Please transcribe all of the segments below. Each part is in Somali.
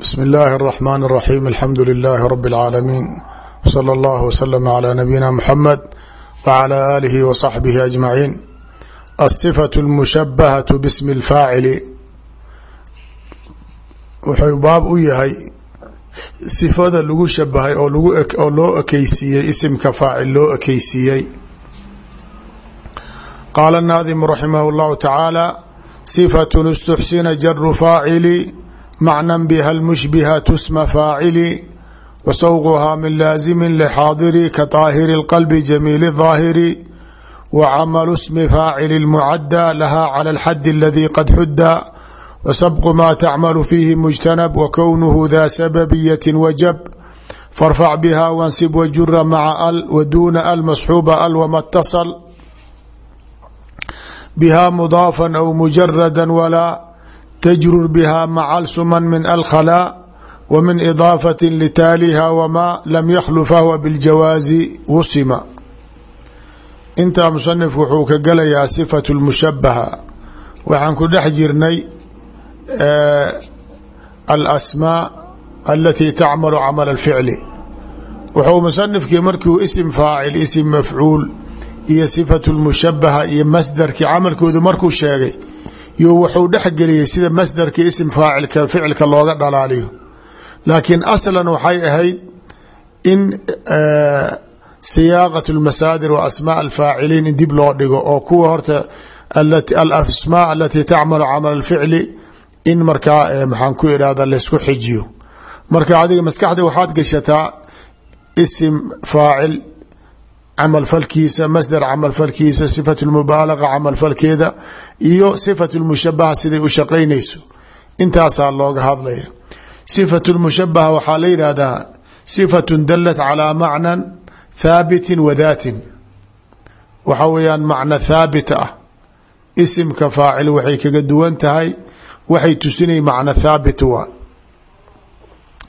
bsm اllahi الرحmn الرaxيm alxamdu لilaahi rb اlcaalamiin wslى اllah wslm عlى nabiyina mxamed wعlى alihi وصaxbihi aجmaciin aلصfaة اlmushabahaة bsmi اlfaacili wuxuu baab u yahay sifada lagu shabahay oo loo ekeysiiyey isimka faacil loo ekeysiiyey qaala الnaadimu raximah اllahu tacaala صfaة اstuxsina jaru faacili macnan bha lmushbihatu sma faacili wa sawquhaa min laazimi lxaadiri ka طaahiri اlqalbi jamiili الظaahiri wa camalu smi faacili اlmucadى laha calى اlxadi aladi qad xuda wa sabqu ma tacmalu fiihi mujtanab wa kownuhu da sababiyati wajab farfac biha wansib wajura maca al wa duuna al masxuuba al wama اtasal biha mudaafa aw mujarada walaa تجrر bها mcl sma min alkhlاء w min إضاafaة ltaaliha wma lam ykhl fahwa bاljawaazi wusima intaa musanifku wuxuu ka gelayaa صfaة الmushabaha waxaan ku dhex jirnay alasmاء alati tacmal camal الficli wuxuu musanifkii markuu isim faacil isim mafcuul iyo صfaة الmushabaha iyo masdarkii camalkoodu markuu sheegay yo wuxuu dhexgeliyey sida masdarka isim faacilka ficilka looga dhalaaliyo. Laakiin aslan waxay ahayd in siyaaqat اlmasaadir wa asmaa alfaaciliin in dib loo dhigo oo kuwa horta alasmaa alati tacmalu camal اlficli in markaa maxaan ku irahda laysku xijiyo. Marka adiga maskaxda waxaad gashataa isim faacil camal falkiisa masdar camal falkiisa sifat mubaalaga camal falkeeda iyo sifat mushabaha siday u shaqaynayso. Intaasaa looga hadlaya sifat mushabaha waxaa la yidhaahdaa sifatu dalat calaa macnan thaabitin wa daatin waxa weeyaan macna thaabit ah. Isimka faacil waxay kaga duwan tahay waxay tusinay macna thaabit waa.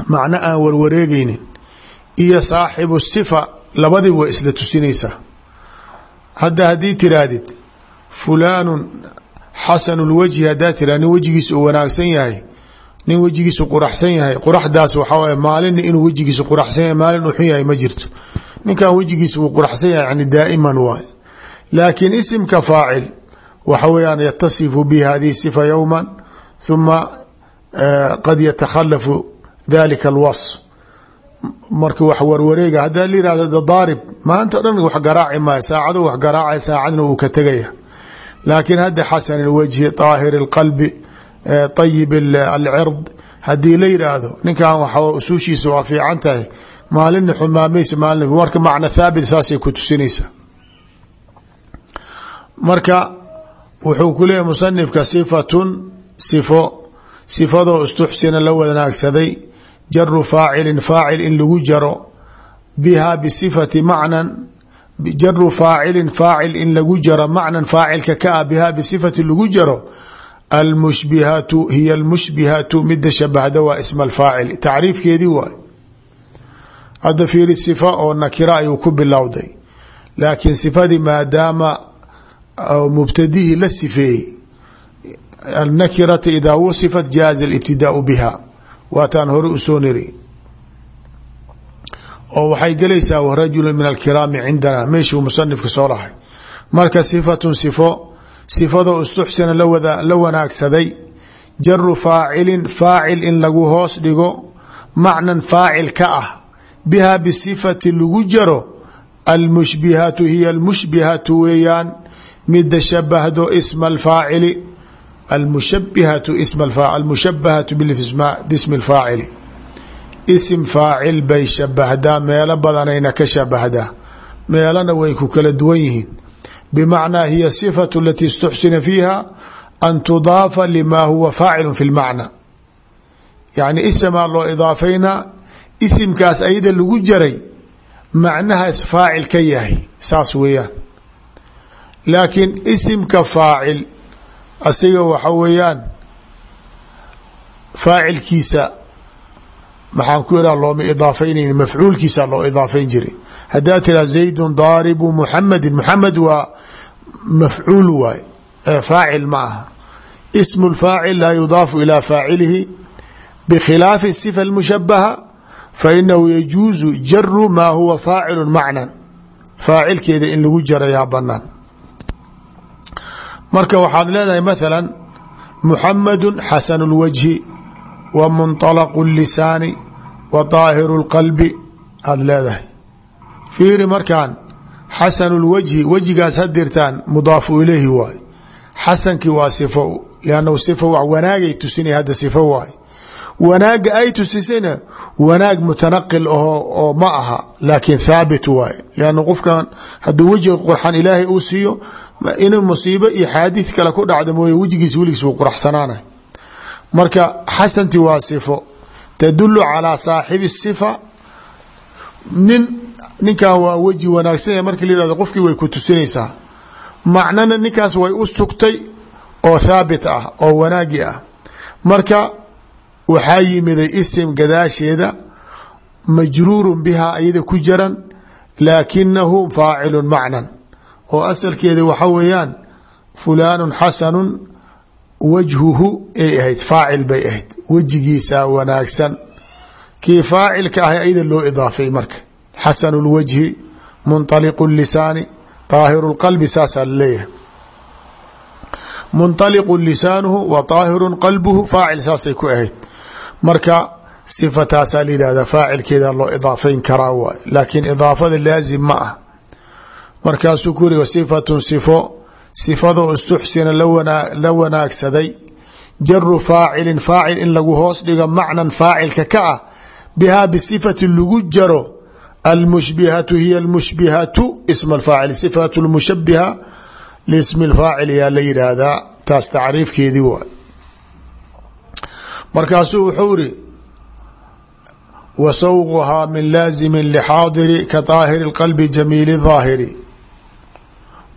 Macno aan warwareegeynin iyo saaxibu sifa labadiba waa isla tusinaysaa. Hadda haddii tiraahdid fulaanu xasanu lwajhi haddaa tira nin wejigiisa uu wanaagsan yahay nin wejigiisu quraxsan yahay quraxdaas waxaa waye maalina inuu wejigiisa quraxsan yahay maalin uu xun yahay ma jirto. Ninkan wejigiisa wuu quraxsan yahay yani daa'iman waay laakiin isimka faacil waxa weeyaan yatasifu bi hadihi sifa yowma huma qad yatakhalafu dalika alwasf marka wax warwareega hadaa la yihahdo dadaarib maanta o dhan wax garaaci maayo saacado wax garaacay saacadna wuu ka tegaya. Laakiin hadda xasan ilwajhi daahir ilqalbi ayib alcird haddii la yidhaahdo ninkan wax usuushiisa waa fiican tahay maalina xumaamaysa maali marka macna thaabit saasay ku tusinaysaa. Marka wuxuu ku leeyahy musanifka sifatun sifo sifadoo istuxsina la wanaagsaday jaru faacilin faacil in lagu jaro biha bisifati macnan jaru faacilin faacil in lagu jaro macnan faacilka ka ah biha bisifati lagu jaro almushbihatu hiya almushbihatu mida shabahda waa isma alfaacil. Tacriifkeedii waay hadda fiiri sifa oo nakira ayuu ku bilowday. Laakiin sifadii maadaama mubtadihii la sifeeyey alnakirata idaa wasifat jaaza alibtidaau biha waataan hore u soo niri. oo waxay gelaysaa warajulu min alkiraami cindana. Meeshuu musanifka soo lahay. Marka sifatun sifo sifadoo istuxsina la wanaagsaday. Jaru faacilin faacil in lagu hoos dhigo macnan faacil ka ah. Biha bisifati lagu jaro almushbihatu hiya almushbihatu weeyaan. Mida shabahdo isma alfaacili almushabihatu almushabahatu bismi اlfaacili isim faacil bay shabahdaa meelo badanayna ka shabahdaa meelana way ku kala duwan yihiin bimacnaa hiya sifatu alati istuxsina fiiha an tudaafa lima huwa faacilu fi lmacna yacni isamaa loo idaafaynaa isimkaas ayada lagu jaray macnahaas faacil ka yahay saas weeyaan laakiin isimka faacil asiga waxa weeyaan faacilkiisa maxaan ku iraa looma idaafaynayn mafcuulkiisa loo idaafayn jiray haddaa tiraa zaydun daaribu muxamedin muxamed waa mafcuul waay ee faacil ma aha. Ismu lfaacil laa yudaafu ilaa faacilihi bikhilaafi sifa اlmushabaha fainahu yajuuzu jaru maa huwa faacilu macnan. Faacilkeeda in lagu jarayaa banaan marka waxaad leedahay maثala muxamadu xasan الwجhi wa munطalq الlisaani wa طaahiru الqalbi aad leedahay fiiri markaan xasanu اlwجhi wejigaas hadirtaan mudaafu ilayhi waay xasankii waa sifo lannahu sifa wax wanaagay tusinaya hadda sifo waay wanaaga ay tusisayna wanaag mutanaqil aho oo ma aha laakiin thaabit waay lanna qofkan hadduu wejiga qurxan ilaahay uu siiyo inuu musiibo iyo xaadid kale ku dhacda mooye wejigiis weligiis wuu quraxsanaanay marka xasanti waa sifo. Tadulu calaa saaxibi sifa. Nin ninkan waa weji wanaagsan markii la yihahdo qofkii way ku tusinaysaa. Macnana ninkaas way u sugtay oo thaabit ah oo wanaagi ah. Marka waxaa yimiday isim gadaasheeda majruurun bihaa iyada ku jaran laakinahu faacilu macnan oo asalkeeda waxa weeyaan fulaanu xasanu wajhuhu ay ahayd faacil bay ahayd wejigiisaa wanaagsan kii faacilka ah ayada loo idaafay marka xasanu lwajhi munطaliqu lisaani طaahiru اlqalbi saasaa laleeyahay munطaliqu lisaanuhu wa طaahiru qalbuhu faacil saasay ku ahayd marka sifataasaa la yihahda faacilkeeda loo idaafayn karaa waay laakiin idaafada laazim ma ah markaasuu ku uri sifatun sifo sifadoo istuxsina la wanaagsaday. Jaru faacilin faacil in lagu hoos dhigo macnan faacilka ka ah bihaa bisifati lagu jaro. Almushbihatu hiya almushbihatu isma alfaacil sifatu lmushabiha lismi lfaacil yaa la yidhaahdaa. Taas tacriifkeedii waay. Markaasuu wuxuu iri wa sawquhaa min laazimi lxaadiri ka daahiri اqalbi jamiili daahiri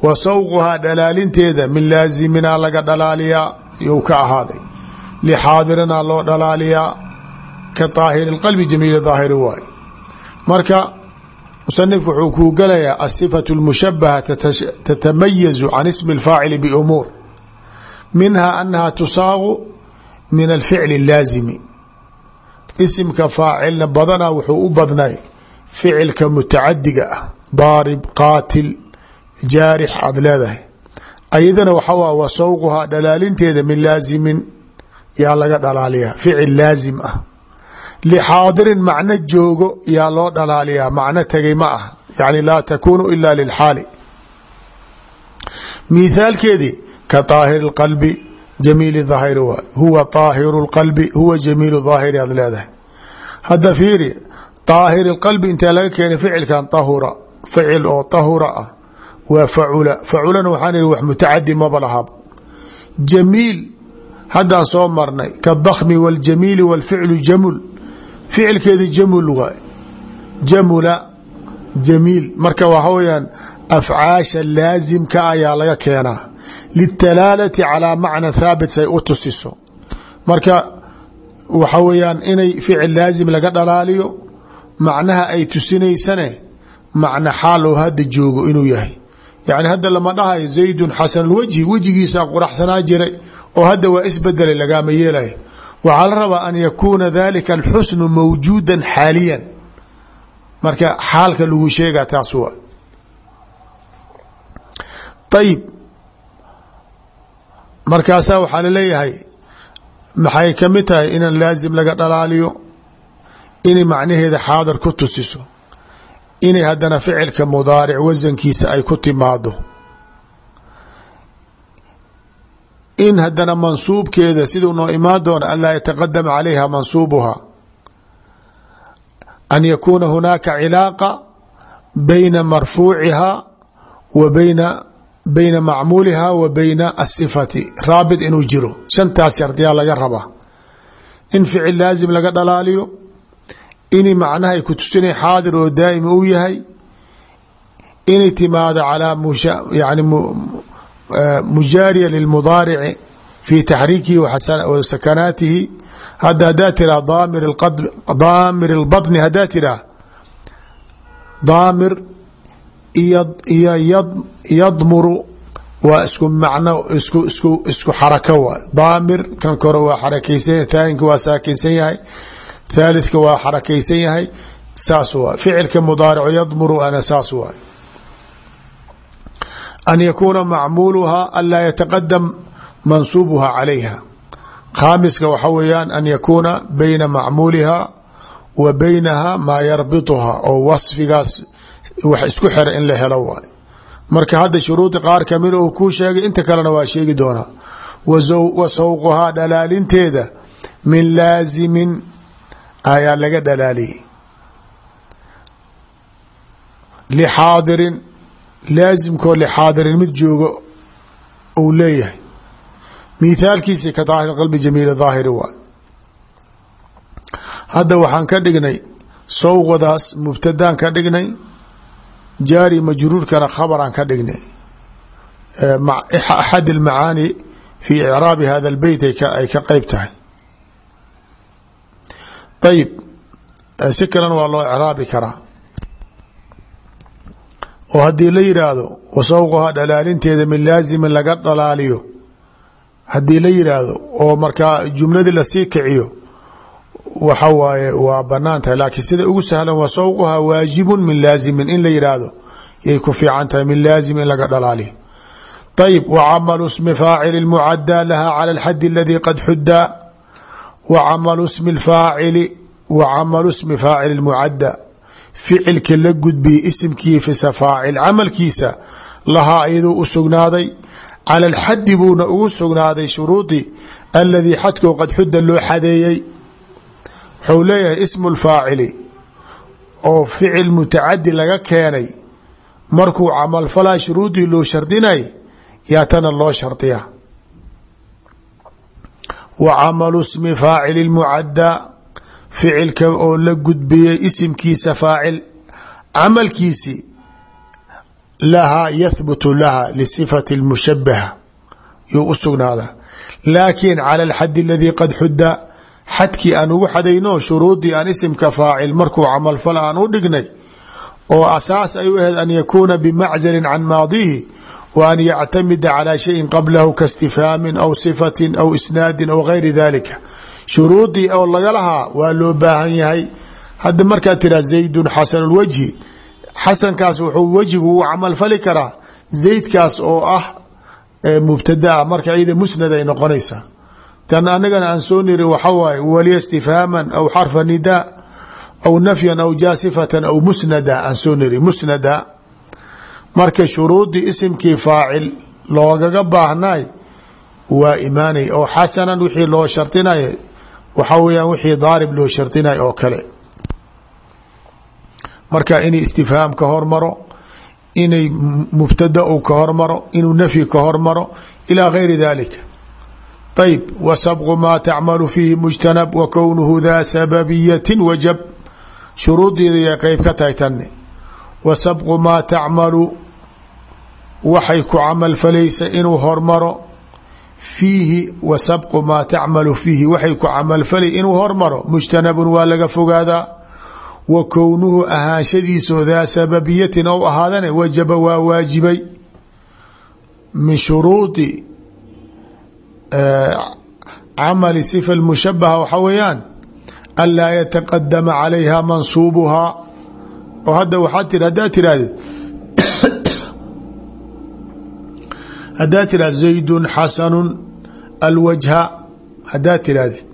wa sawquhaa dhalaalinteeda min laazimina laga dhalaaliyaa you ka ahaaday. Lixaadirina loo dhalaaliyaa ka daahiri qalbi jamiili daahiri waay marka musanifku wuxuu kuu galayaa asifatu lmushabaha tatamayazu can ismi اlfaacili biumuur. Minha anaha tusaaqu min alficli اlaazimi isimka faacilna badanaa wuxuu u badnay ficilka mutacadiga ah daarib qaatil jaarix aada leedahay. Ayadana waxaa waa wa sawquhaa dhalaalinteeda min laasimin yaa laga dhalaaliyaa ficil laasim ah. Lixaadirin macno joogo yaa loo dhalaaliyaa macno tegay ma ah yani laa takuunu ila lilxaali mithaalkeedii ka aahiri qalbi jamiili daahiri waay huwa aahiru qalbi huwa jamiilu daahiri aad leedahay. Hadda fiiri aahiri qalbi intaa laga keenay ficilkan ahura ficil oo ahura ah waa facula faculana waxaan wax mutacadi maba lahaba jamiil haddaa soo marnay kadakmi waljamiili walficlu jamul. Ficilkeeda jamul waay. Jamula jamiil. Marka waxa weyaan afcaasha laasimka ayaa laga keenaa. Litalaalati calaa macna thaabit say u tusiso. Marka waxa weyaan inay ficil laasim laga dhalaaliyo macnaha ay tusinaysane macna xaal oo hadda joogo inuu yahay yani hadda lama dhahayo zaydun xasan wajhi wejigiisaa quraxsanaa jiray oo hadda waa isbedelay lagaama yeelaya waxaa la rabaa an yakuuna dalika alxusnu mawjuuda xaaliyan. Marka xaalka lagu sheegaa taas waa. Ayib markaasaa waxaa la leeyahay maxay ka mid tahay inaan laazim laga dhalaaliyo? Inay macnaheeda xaadar ku tusiso inay haddana ficilka mudaaric wasankiisa ay ku timaado in haddana mansuubkeeda siduu noo imaan doona anlaa yataqadama calayha mansuubuha. An yakuuna hunaaka cilaaqa bayna marfuuciha wa bayna bayna macmuuliha wa bayna asifati raabit inuu jiro. Shantaas shardiyaa laga rabaa. In ficil laazim laga dhalaaliyo inay macnahay ku tusinay xaadir oo daa'ima u yahay. Inay timaado calaa yani mujaariya lilmudaarici fi taxriikihi wa sakanaatihi. Hadda hadaa tiraa daamir اlbaطni hadaa tiraa daamir iyo yadmuru waa isku macno isku xarako waay daamir kan kore waa xarakeysan taainka waa saakinsan yahay thaalithka waa xarakeysan yahay saas waay ficilka mudaaricu yadmuru ana saas waay an yakuuna macmuuluha anlaa yataqadam mansuubuha calayha. Khaamiska waxa weeyaan an yakuuna bayna macmuuliha wa baynaha maa yarbituha oo wasfigaas wax isku xira in la helo waay marka hadda shuruudi qaar kamida uu kuu sheegay inta kalena waa sheegi doonaa. Wa sawquhaa dhalaalinteeda min laazimin ayaa laga dhalaaliyey. Lixaadirin laasimkoo lixaadirin mid joogo uu leeyahay. Mithaalkiisi ka daahir qalbi jamiil daahiri waay hadda waxaan ka dhignay sawqadaas mubtadaan ka dhignay jaari majruurkana khabaraan ka dhignay. Axad almacaani fi icraabi hada albeyt ay ka qeyb tahay ayib si kalena waa loo icraabi karaa. oo haddii la yidhaahdo wasawquhaa dhalaalinteeda min laazimin laga dhalaaliyo. haddii la yidhaahdo oo markaa jumladii la sii kiciyo waxa waaye waa bannaan tahay. laakiin sida ugu sahlan wasawquhaa waajibun min laazimin in la yidhaahdo yay ku fiican tahay min laazim in laga dhalaaliyo. Ayib wacamalu smi faacili mucadaa laha cala alxadi aladii qad xudaa wacamalu smi faacili wacamalu smi faacili mucada ficilka la gudbiyey isimkiifisa faacil camalkiisa lahaa iyaduu u sugnaaday. Cala alxadi buuna ugu sugnaaday shuruudii aladii xadkoo qad xuda loo xadeeyey. Wuxuu leeyahay ismu lfaacili oo ficil mutacadi laga keenay. Markuu camalfalaa shuruudii loo shardinay yaa tana loo shardiya wa camalu smi faacili ficilka oo la gudbiyey isimkiisa faacil camalkiisi lahaa yahbutu laha lisifati اlmushabaha yuu u sugnaadaa. Laakin cala alxadi aladii qad xuda xadkii aan ugu xadayno shuruudii aan isimka faacil markuu camalfal aan u dhignay oo asaas ay u ahayd an yakuuna bimaczalin can maadihi wa an yactamida calaa shayin qablahu kaistifhaamin aw sifatin aw isnaadin aw gayri dalika shuruudii oo laga lahaa waa loo baahan yahay. Hadda markaad tiraa zaydun xasanu lwajhi xasankaas wuxuu wejigu u camalfali karaa zaydkaas oo ah mubtadaa marka iyada musnad ay noqonaysaa. Tan anagana aan soo niri waxa waaye waliya istifhaaman aw xarfa nidaa aw nafyan aw jaasifatan aw musnada aan soo niri musnada. Marka shuruudii isimkii faacil loogaga baahnay waa imaanay oo xasanan wixii loo shardinay waxa weyaan wixii daarib loo shardinay oo kale. Marka inay istifhaam ka hormaro inay mubtada ka hormaro inuu nafyi ka hormaro ilaa gayri dalika ayb wa sabqu maa tacmalu fiihi mujtanab wa kownuhu daa sababiyati wajab. Shuruudeeda yay qeyb ka tahay tanne. Wa sabqu maa tacmalu waxay ku camal falaysa inuu hormaro fiihi wa sabqu maa tacmalu fiihi waxay ku camalfalay inuu hormaro mujtanabun waa laga fogaadaa. Wa kownuhu ahaanshadiisoo daa sababiyatin ou ahaadane wajaba waa waajibay. Min shuruudi camali sifa mushabaha waxa weeyaan anlaa yataqadama calayha mansuubuhaa. Oo hadda haddaad tirahd zaydun xasanun alwajha haddaad tirahdid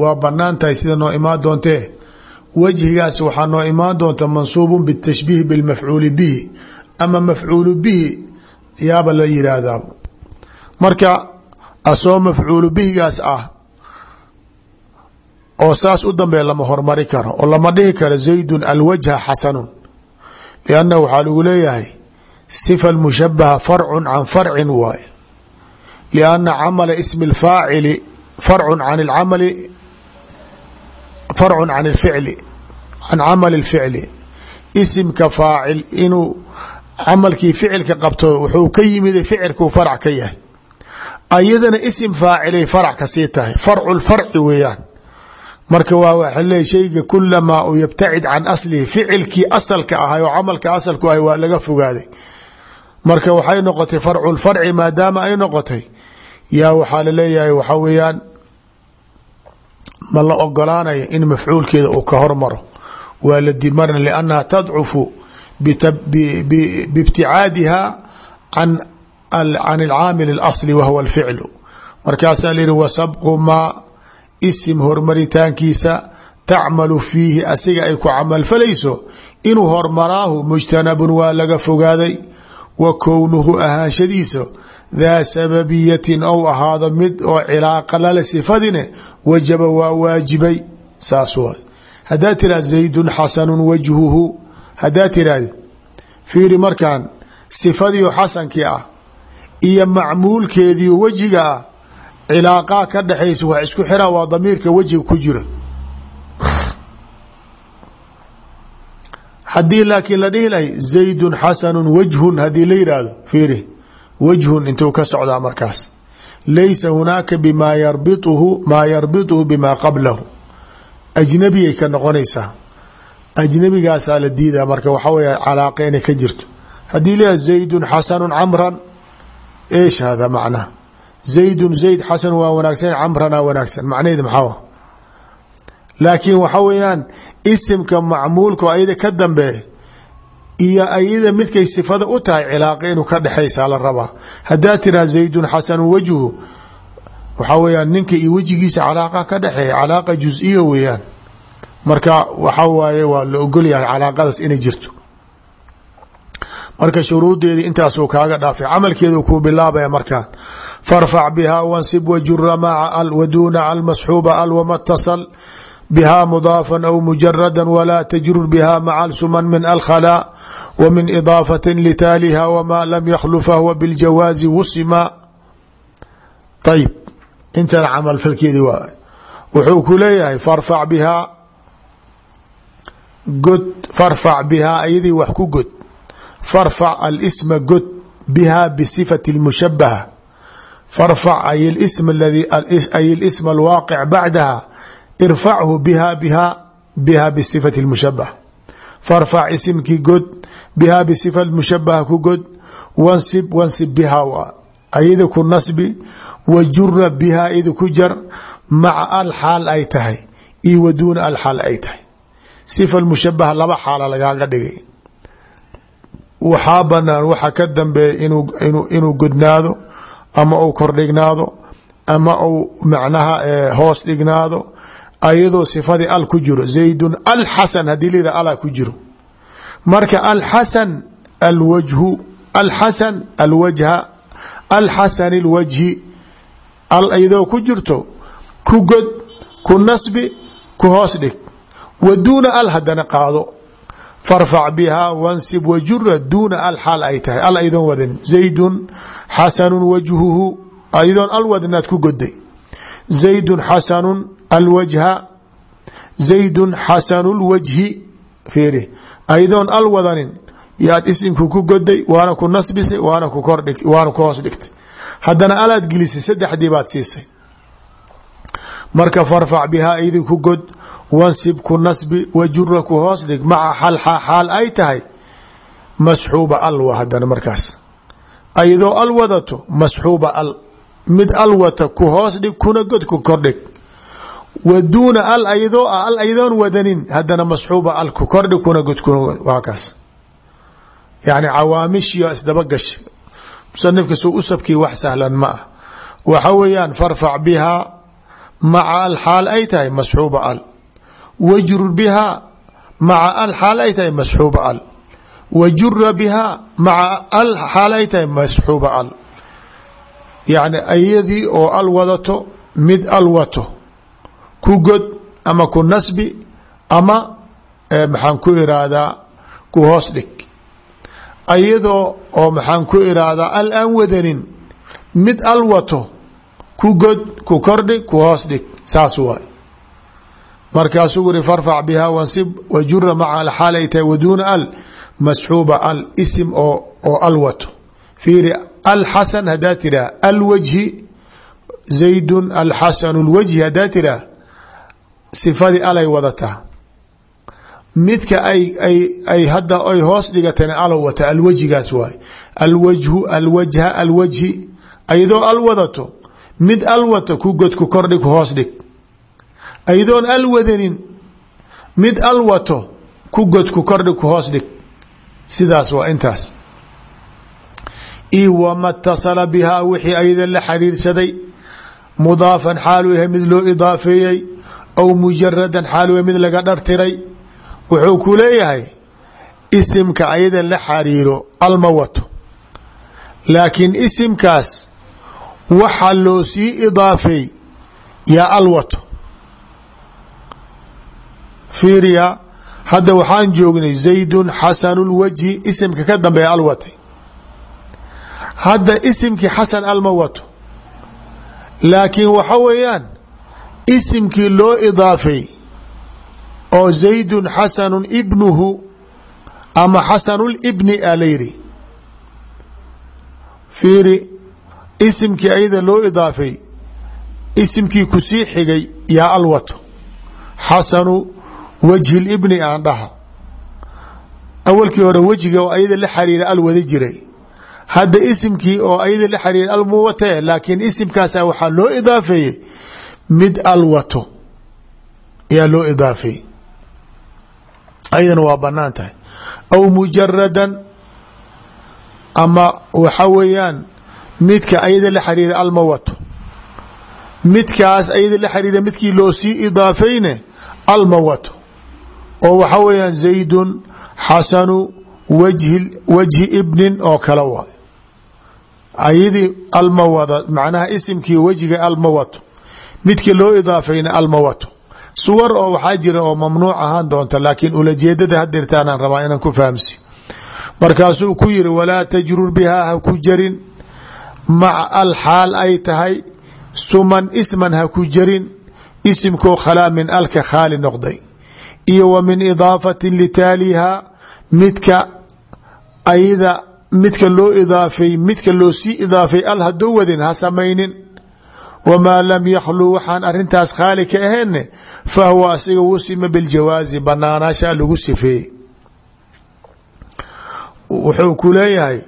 waa bannaan tahay sida noo imaan doontee. Wajhigaas waxaa noo imaan doonta mansuubun bitashbiih bilmafcuuli bihi. Ama mafcuulu bihi yaaba la yiraahdaa. Marka asoo mafcuulu bihigaas ah oo saas u dambee lama hormari karo oo lama dhihi karo zaydun alwajha xasanun. Lianna waxaa lagu leeyahay sifa mushabaha farcun can farcin waaye lianna camala ismi اlfaacili farcun can camali farcun can اlficli can camali اlficli isimka faacil inuu camalkii ficilka qabto wuxuu ka yimid ficilkuu farc ka yahay ayadana isim faacilay farac ka sii tahay farcu lfarci weeyaan marka waa waxa leey shayga kulamaa uu yabtacid can aslihi ficilkii asalka ahay oo camalka asalku ahay waa laga fogaaday marka waxay noqotay farcu lfarci maadaama ay noqotay yaa waxaa la leeyahay waxaa weeyaan ma la ogolaanayo in mafcuulkeeda uu ka hormaro. Waa la dimarin liannaha tadcufu biibticaadiha can alcaamil اlasli wahwa alficlu. Markaasaa layihi wasabqu maa isim hormaritaankiisa tacmalu fiihi asiga ay ku camalfalayso inuu hormaraahu mujtanabun waa laga fogaaday wa kownuhu ahaanshadiisa daa sababiyatin ou ahaado mid oo cilaaqa lale sifadine wajaba waa waajibay. Saas waay haddaad tiraahd zaydun xasanun wajhuhu. Haddaad tiraahdi fiiri markaan sifadiio xasankii ah iyo macmuulkeediio wejiga ah cilaaqaa ka dhexaysa wax isku xiraa waa damiirka wejiga ku jira haddii laakiin la dhihi lahay zaydun xasanun wajhun haddii la yidhaahdo fiiri wajhun intuu ka socdaa markaas. Laysa hunaaka bimaa yarbiuhu maa yarbituhu bimaa qablahu. Ajnabiyay ka noqonaysaa. Ajnabigaasaa la diidaa marka waxaa wey calaaqa ka jirto. Haddii la zaydun xasanun camran eesh hada macnaha zaydun zayd xasan waa wanaagsan camrana wanaagsan. Macnaheed maxaa laakiin waxa weeyaan isimka macmuulka ayada ka dambe iyo ayada midkay sifada u tahay cilaaqa inuu ka dhexaysaa la rabaa haddaa tiraa zaydun xasanu wajhu waxaa weyaan ninka iyo wejigiisa calaaqa ka dhexeeya calaaqa jus-iya weeyaan. Marka waxa waaye waa la ogolyahay calaaqadaas inay jirto. Marka shuruudeedii intaasuu kaaga dhaafay camalkeedu kuu bilaabaya markaan farfac biha wansib wajura maca al waduuna almasxuuba al wama tasal bha mضاaفا أو مجردا ولا تجرر بها مع السمن من الخلاء ومن إضاaفة لتاaلها وما لم يخل فهو بالجواaز وsما طيب intan cمل فlkeedi waa wuxuu ku leeyahay فرفع بhaa god فرفع بhaa ayadii wax ku god فرفع الاسم god بها بصفة المشبهة فرفع أي الاسم الذي أي الاسم الواقع بعدها irfachu biha biha biha bisifati mushabaha farfac isimkii god bihaa bisifa mushabaha ku god wansib wansib biha waa ayada ku nasbi wa bihaa ida ku jar maca al xaal ay tahay io wa duuna al xaal ay tahay. Sifa mushabaha laba xaala lagaaga dhigay. Waxaa banaan waxa ka dambeeya inuu godnaado ama uu kordhignaado ama uu macnaha hoos dhignaado ayadoo sifadii al ku jiro zaydun alxasan haddii layidhah ala ku jiro. Marka alxasan alwajhu alxasan alwajha alxasan alwajhi al ayadoo ku jirto ku god ku nasbi ku hoos dhig. Wa duuna al hadana qaado. Farfac bihaa wansib wajura duuna al xaal ay tahay. Al aydoon wadan zaydun xasanu wajhuhu ayadoon zaydun xasanu alwajha zaydun xasanu lwajhi fiiri ayadoon al wadanin yaad isimku ku goday waana ku nasbisay waana waana ku hoos dhigtay haddana alaad gelisay saddexdii baad siisay marka farfac bihaa idin ku god wansib ku nasbi wajura ku hoos dhig maca xalxa xaal ay tahay masxuuba al hadana markaas ayadoo al wadato masxuuba mid al wata ku hoos dhig kuna god ku kordhig wa duuna al ayadoo ah al ayadoon wadanin haddana masxuuba al ku kordhi kuna god waa kaas. Yani cawaamishio isdaba gash musanifka soo u wax sahlan ma ah. Waxa weeyaan farfac bihaa al xaal ay tahay al. Wajrur bihaa maca al xaal ay tahay al. Wajura bihaa maca al xaal ay tahay al yacni ayadii oo al wadato mid al wato. Ku god ama ku nasbi ama maxaan ku iraahdaa ku hoos dhig. Ayadoo oo maxaan ku iraahdaa al aan wadanin mid al wato ku god ku kordhig ku hoos dhig. Saas waay. Markaasuu uri farfac bihaa wansib wajura maca alxaal ay tahay waduuna al masxuuba al isim oo oo al fiiri alxasan hadaa tiraa alwajhi zaydun alxasanu lwajhi hadaa tiraa sifadii alay wadataa midka ay hadda ay hoos dhigateen alow wata alwajigaas waay alwajhu alwajha alwajhi ayadoo al wadato mid al wato ku god ku kordhig hoos dhig ayadoon al wadanin mid al wato ku god ku kordhig hoos dhig sidaas waa intaas io wama اtasala bihaa wixii ayada la xiriirsaday mudaafan xaaluu yahay mid loo idaafeeyey aw mujaradan xaaluu yahay mid laga dhartiray. wuxuu ku leeyahay isimka ayada la xariiro alma wato laakiin isimkaas waxa loo sii idaafeey yaa al wato fiiriya waxaan joognay zaydun xasanu lwajhi isimka ka dambeeya al hadda isimkii xasan alma wato laakiin waxa weeyaan isimkii loo idaafay oo zaydun xasanu ibnuhu ama xasanu libni a la yidhi. Fiiri isimkii ayada loo idaafay isimkii ku sii xigay yaa al wato xasanu wajhi libni aan dhaha. Awalkii hore wejiga oo ayada la xariira al wada jiray hadda isimkii oo ayada la xariira al mu watee laakiin isimkaasa waxaa loo idaafeeyey mid al wato yaa loo idaafeeyey ayadana waa bannaan tahay. Aw mujaradan ama waxa weeyaan midka ayada la xariira alma wato midkaas ayada la xariira midkii loo sii idaafayne alma wato oo waxa weeyaan zaydun xasanu wajhi wajhi ibnin oo kale waay ayadii alma wada macnaha isimkii wejiga alma wato midkii loo idaafayna alma wato suwar oo waxaa jira oo mamnuuc ahaan doonta laakiin ulajeedada hadirtaanaan rabaa inaan ku fahamsi. Markaasuu ku yiri walaa tajrur bihaa ha ku jarin. Maca alxaal ay tahay suman isman ha ku jarin. Isimkoo khalaa min alka khaali noqday. Iyo wa min idaafatin litaaliha midka ayada midka loo idaafay midka loo sii idaafay al hadoo wadin ha samaynin. Wamaa lam yakhluu waxaan arintaas khaali ka aheenne fa huwa asiga wusima biljawaazi banaanaashaa lagu sifeeyey. Wuxuu ku leeyahay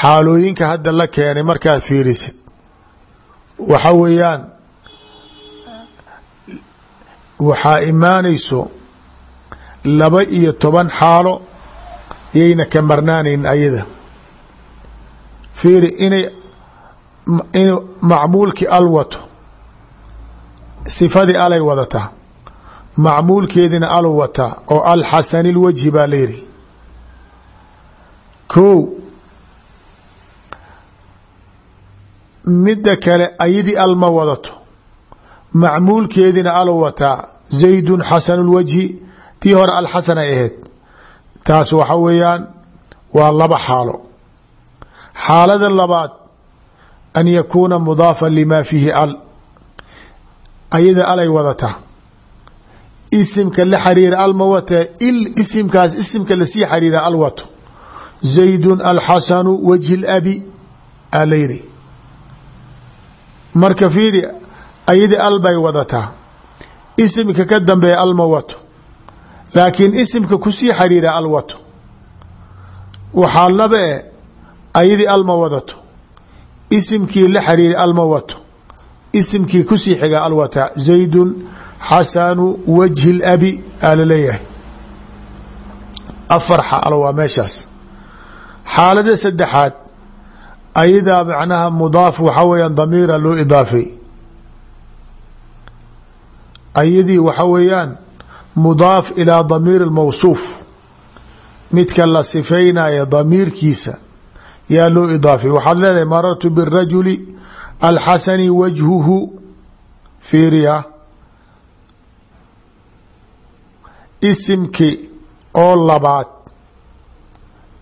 xaalooyinka hadda la keenay markaad fiirisid. Waxa weeyaan waxaa imaanayso laba iyo toban xaalo yayna ka marnaanayn ayada. Fiiri inay in macmuulkii al wato sifadii alay wadataa macmuulkeedina al wataa oo alxasani lwajhi baa la yidhi. Ko midda kale ayadii alma wadato macmuulkeedina al wataa zaydun xasanu lwajhi tii hore alxasan ay ahayd taas waxa weeyaan waa laba xaalo. Xaalada labaad an yakuuna mudaafa lima fiihi al. Ayada alay wadataa isimka la xariira alma watee il isimkaas isimka la sii xariira al wato. Zaydun alxasanu wajhi labi a la yidhi marka fiiri ayadii al bay wadataa isimka ka dambeeya alma wato laakiin isimka ku sii xariira al wato waxaa laba e ayadii alma wadato. Isimkii la xariiray alma wato isimkii ku sii xiga al wataa zaydun xasanu wajhi labi aa la leeyahay afar xaalo waa meeshaas. Xaalada saddexaad ayadaa macnaha mudaaf waxaa weeyaan damiira loo idaafay. Ayadii waxa weeyaan mudaaf ilaa damiir mawsuuf midka la sifeynaya damiirkiisa yaa loo idaafay. Waxaad leedahay marartu birajuli alxasani wajhuhu fiiriya. Isimki oo labaad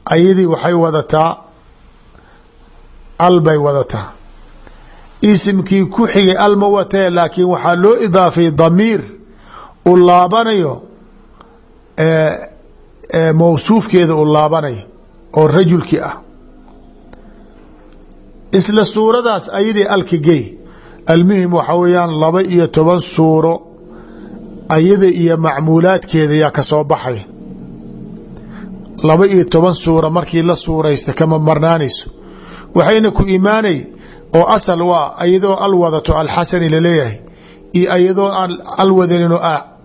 ayadii waxay wadataa al bay wadataa. Isimkii ku xigay alma watee laakiin waxaa loo idaafay damiir u laabanayo mawsuufkeeda u laabanayo oo rajulkii ah. Isla suuradaas ayadii alka gey almuhim waxaa weeyaan laba iyo toban suuro ayada iyo macmuulaadkeeda yaa ka soo baxay. Laba iyo toban suura markii la suuraysta kama marnaanayso. Waxayna ku imaanay oo asal waa ayadoo al wadato alxasani la leeyahay iyo ayadoo aan al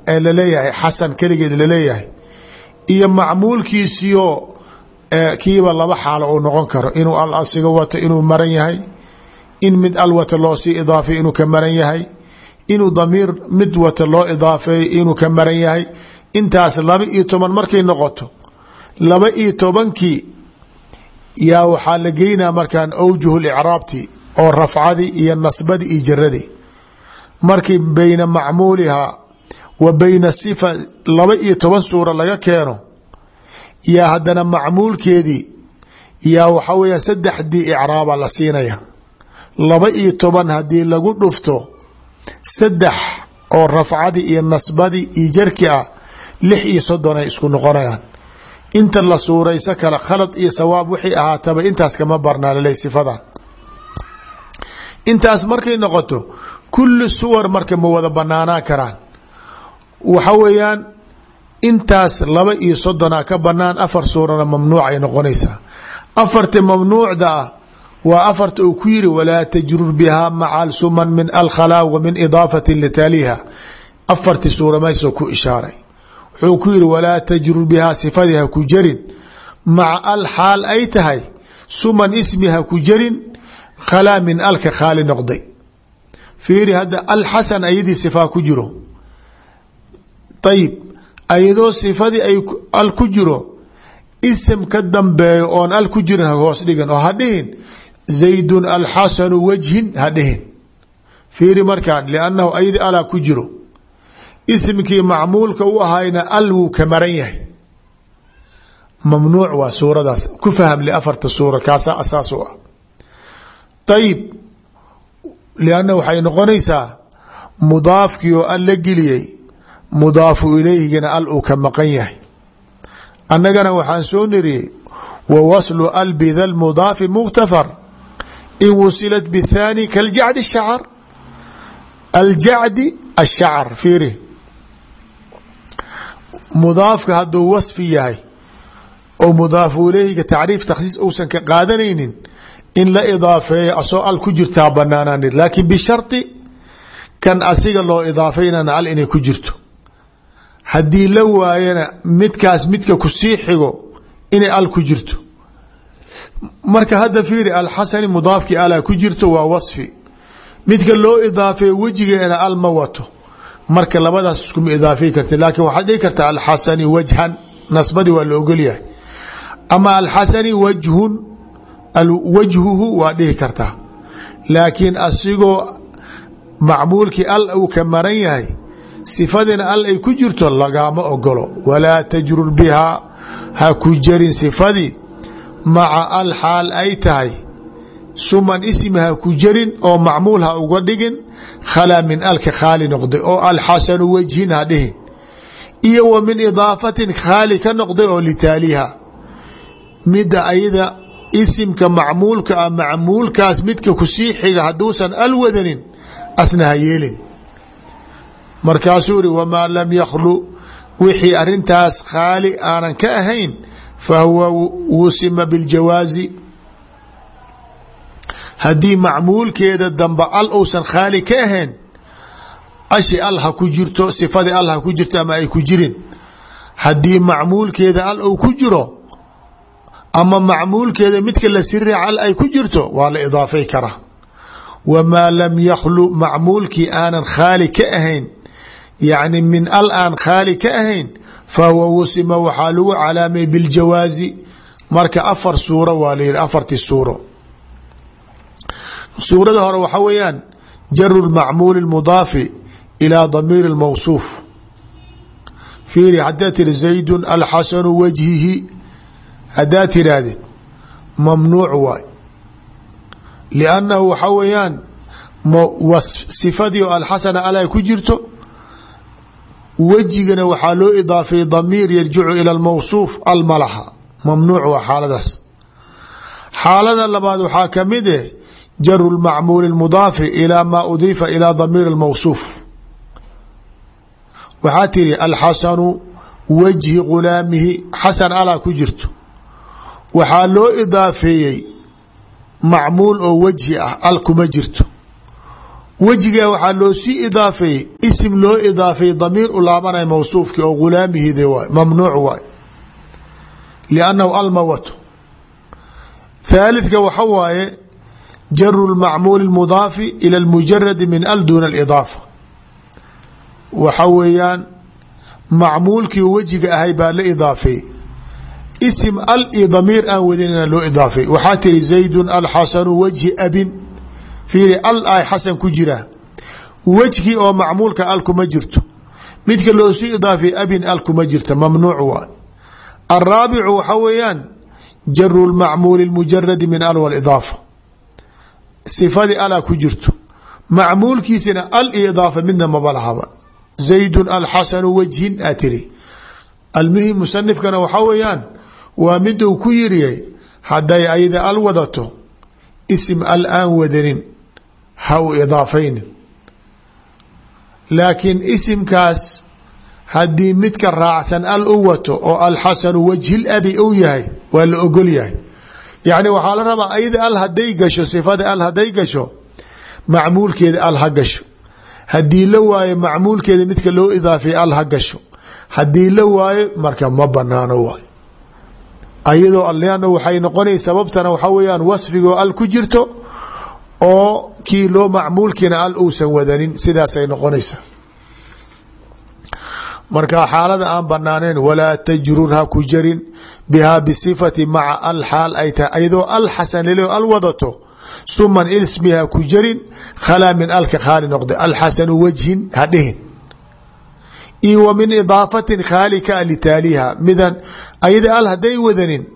wadanin la leeyahay xasan keligeed la leeyahay iyo macmuulkiisiyo kiiba laba xaalo uu noqon karo. Inuu al asiga wato inuu maran yahay. In mid al wata loo sii idaafay inuu ka maran yahay. Inuu damiir mid wata loo idaafeey inuu ka maran yahay. Intaas laba iyo toban markay noqoto laba iyo tobankii yaa waxaa la geynaa markaan awjuhu licraabti oo rafcadii iyo nasbadii iyo jaradii markii bayna macmuulihaa wa bayna sifa laba iyo toban suura laga keeno yaa haddana macmuulkeedii yaa waxaa weya saddexdii icraaba la siinaya laba iyo toban haddii lagu dhufto saddex oo rafcadii iyo nasbadii iyo jarki ah lix iyo soddon ay isku noqonayaan. Inta la suurayso kale khalad iyo sawaab wixii ahaataba intaas kama barnaalilay sifadan intaas markay noqoto kulli suwar marka ma wada banaanaa karaan waxa weeyaan intaas laba iyo soddonaa ka banaan afar suurana mamnuucay noqonaysaa. Afarta mamnuucda ah waa afarta uu ku yiri walaa tajrur bihaa macal suman min alkhalaa wa min idaafati litaaliha afarti suura maysoo ku ishaaray. Wuxuu ku yiri walaa tajrur bihaa sifadii ku jarin maca al ay tahay suman ismi ha ku jarin khalaa min alka khaali noqday. Fiiri hadda alxasan ayadii sifaa ku jiro ayib ayadoo sifadii ay al ku jiro isim ka dambeeyo oon al ku jirin hoos dhigan oo ha dhihin zaydun alxasanu wajhin ha dhihin fiiri markaan liannahu ayadii alaa ku jiro isimkii macmuulka u ahayna al wuu ka maran yahay mamnuuc waa suuradaas ku faham liafarta ayib lianna waxay noqonaysaa mudaafkii oo al la geliyey mudaafu ilayhigana al uu ka maqan yahay. Annagana waxaan soo niriyey wa waslu al bida lmudaafi mukhtafar in wusilat bthaani kaljacdi shacar. Aljacdi ashacar fiiri. Mudaafka hadduu wasfi yahay oo mudaafu ilayhiga tacriif takhsiis uusan ka qaadanaynin in la idaafeeyo asoo al ku jirtaa banaanaan laakiin bishardi kan asiga loo idaafeynana al inay ku jirto haddii la waayana midkaas midka ku sii xigo inay al ku jirto. Marka hadda fiiri alxasani mudaafkii alaa ku jirto waa wasfi. Midka loo idaafeeyo wejigeena al ma wato. Marka labadaas iskuma idaafey karti laakiin waxaad dhihi kartaa alxasani wajhan nasbadii waa la ogolyahay ama alxasani wajhun wajhuhu waa dhihi kartaa laakiin asigoo macmuulkii al uu ka maran yahay sifadina al ay ku jirto lagama ogolo walaa tajrur bihaa ha ku jarin sifadii maca al xaal ay tahay suman ismi ha ku jarin oo macmuul ha uga dhigin khalaa min alka khaali noqday oo alxasanu wajhin ha dhihin. Iyo wa min idaafatin khaali ka noqday oo litaaliha midda ayada isimka macmuulka ah macmuulkaas midka ku sii xiga hadduusan al wadanin asna ha yeelin markaasuu iri wamaa lam yakhlu? Wixii arintaas khaali aanan ka ahayn fa huwa wusima biاljawaazi haddii macmuulkeeda dambe al uusan khaali ka ahayn ashi al ku jirto sifadii al ku jirto ama ay ku jirin. Haddii macmuulkeeda al ou ku jiro ama macmuulkeeda midka la sirica al ay ku jirto waa la idaafay karaa wamaa lam yakhlu macmuulkii aanan khaali ka ahayn yacni min al aan khaali ka ahayn fa huwa wusima waxaa lagu calaamay biljawaazi marka afar suuro waa layihi afarti suuro. Suurada hore waxaa weeyaan jaru macmuuli mudaafi ilaa damiiri اlmawsuuf fiiri hadaa tiri zaydu alxasanu wajhihi hadaa tiraahdeed mamnuuc waay. Liannahu waxaa weeyaan sifadii alxasana alay ku jirto wejigana waxaa loo idaafay damiir yarjicu ila lmawsuuf almalaha. Mamnuuc waa xaaladaas. Xaalada labaad waxaa ka mid eh jaru lmacmuuli mudaafi ilaa maa udiifa ilaa damiir lmawsuuf waxaa tiri alxasanu wajhi gulaamihi xasan alaa ku jirto. Waxaa loo idaafeeyey macmuul oo wejhi ah al kuma jirto wejiga waxaa loo sii idaafeeyey isim loo idaafeeyey damiir u laabanay mawsuufkii oo ghulaamihida waay mamnuuc waay. Liannahu almawato thaalidka waxa waaye jaru lmacmuuli lmudaafi ila lmujaradi min al duuna alidaafa. Waxa weeyaan macmuulkii wejiga ahay baa la idaafeeyey isim al io damiir aan wadinina loo idaafeey waxaa tiri zaydun alxasanu wajhi abin fiiri al ay xasan ku jiraa wejkii oo macmuulka al kuma jirto. Midka loo sii idaafay abin al kuma jirta mamnuuc waay. Alraabicu waxa weeyaan jaru lmacmuuli اlmujaradi min al wاlidaafa sifadii alaa ku jirto. Macmuulkiisina al iyo idaafa midna maba lahaba zaydun alxasanu wajhin aa tiri. Almuhim musanifkana waxaa weeyaan waa miduu ku yiriyay hadday ayada al wadato isim al aan wadanin ha u idaafaynin laakiin isimkaas haddii midka raacsan al u wato oo alxasanu wajhil abi u yahay waa la ogol yahay. Yacni waxaa la rabaa ayada al haday gasho sifada al haday gasho macmuulkeeda al ha gasho. Haddii la waayo macmuulkeeda midka loo idaafay al ha gasho. Haddii la ma banaano waay ayadoo al ku jirto oo kii loo macmuulkiina al uusan wadanin sidaasay noqonaysaa. Marka xaalada aan banaaneyn walaa tajrur ha ku jarin bihaa bisifati maca al ay tahay ayadoo al xasan al wadato suman ismi ku jarin khalaa min alka khaali noqda alxasanu wajhin ha dhihin. Io min idaafatin khaalika litaaliha midan ayada al hadday wadanin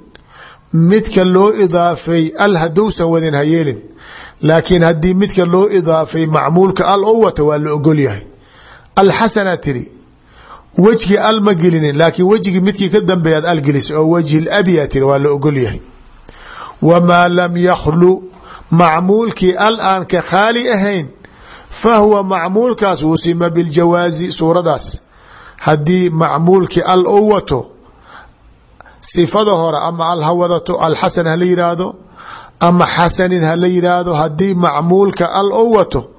midka loo idaafay al hadousan wadin ha yeelin. Laakiin haddii midka loo idaafay macmuulka al oo wata waa la ogol yahay. Alxasana tiri wejgii al ma gelinin laakiin wejgii midkii ka dambeeyaad al gelisay oo wajhi labiya tiri waa la ogol yahay. Wamaa lam yakhlu macmuulkii al aan ka khaali ahayn fahuwa macmuulkaas wusima biljawaazi suuradaas. Haddii macmuulkii al ou wato sifada hore ama al ha wadato alxasan hala yidhaahdo ama xasanin hala yidhaahdo haddii macmuulka al ou wato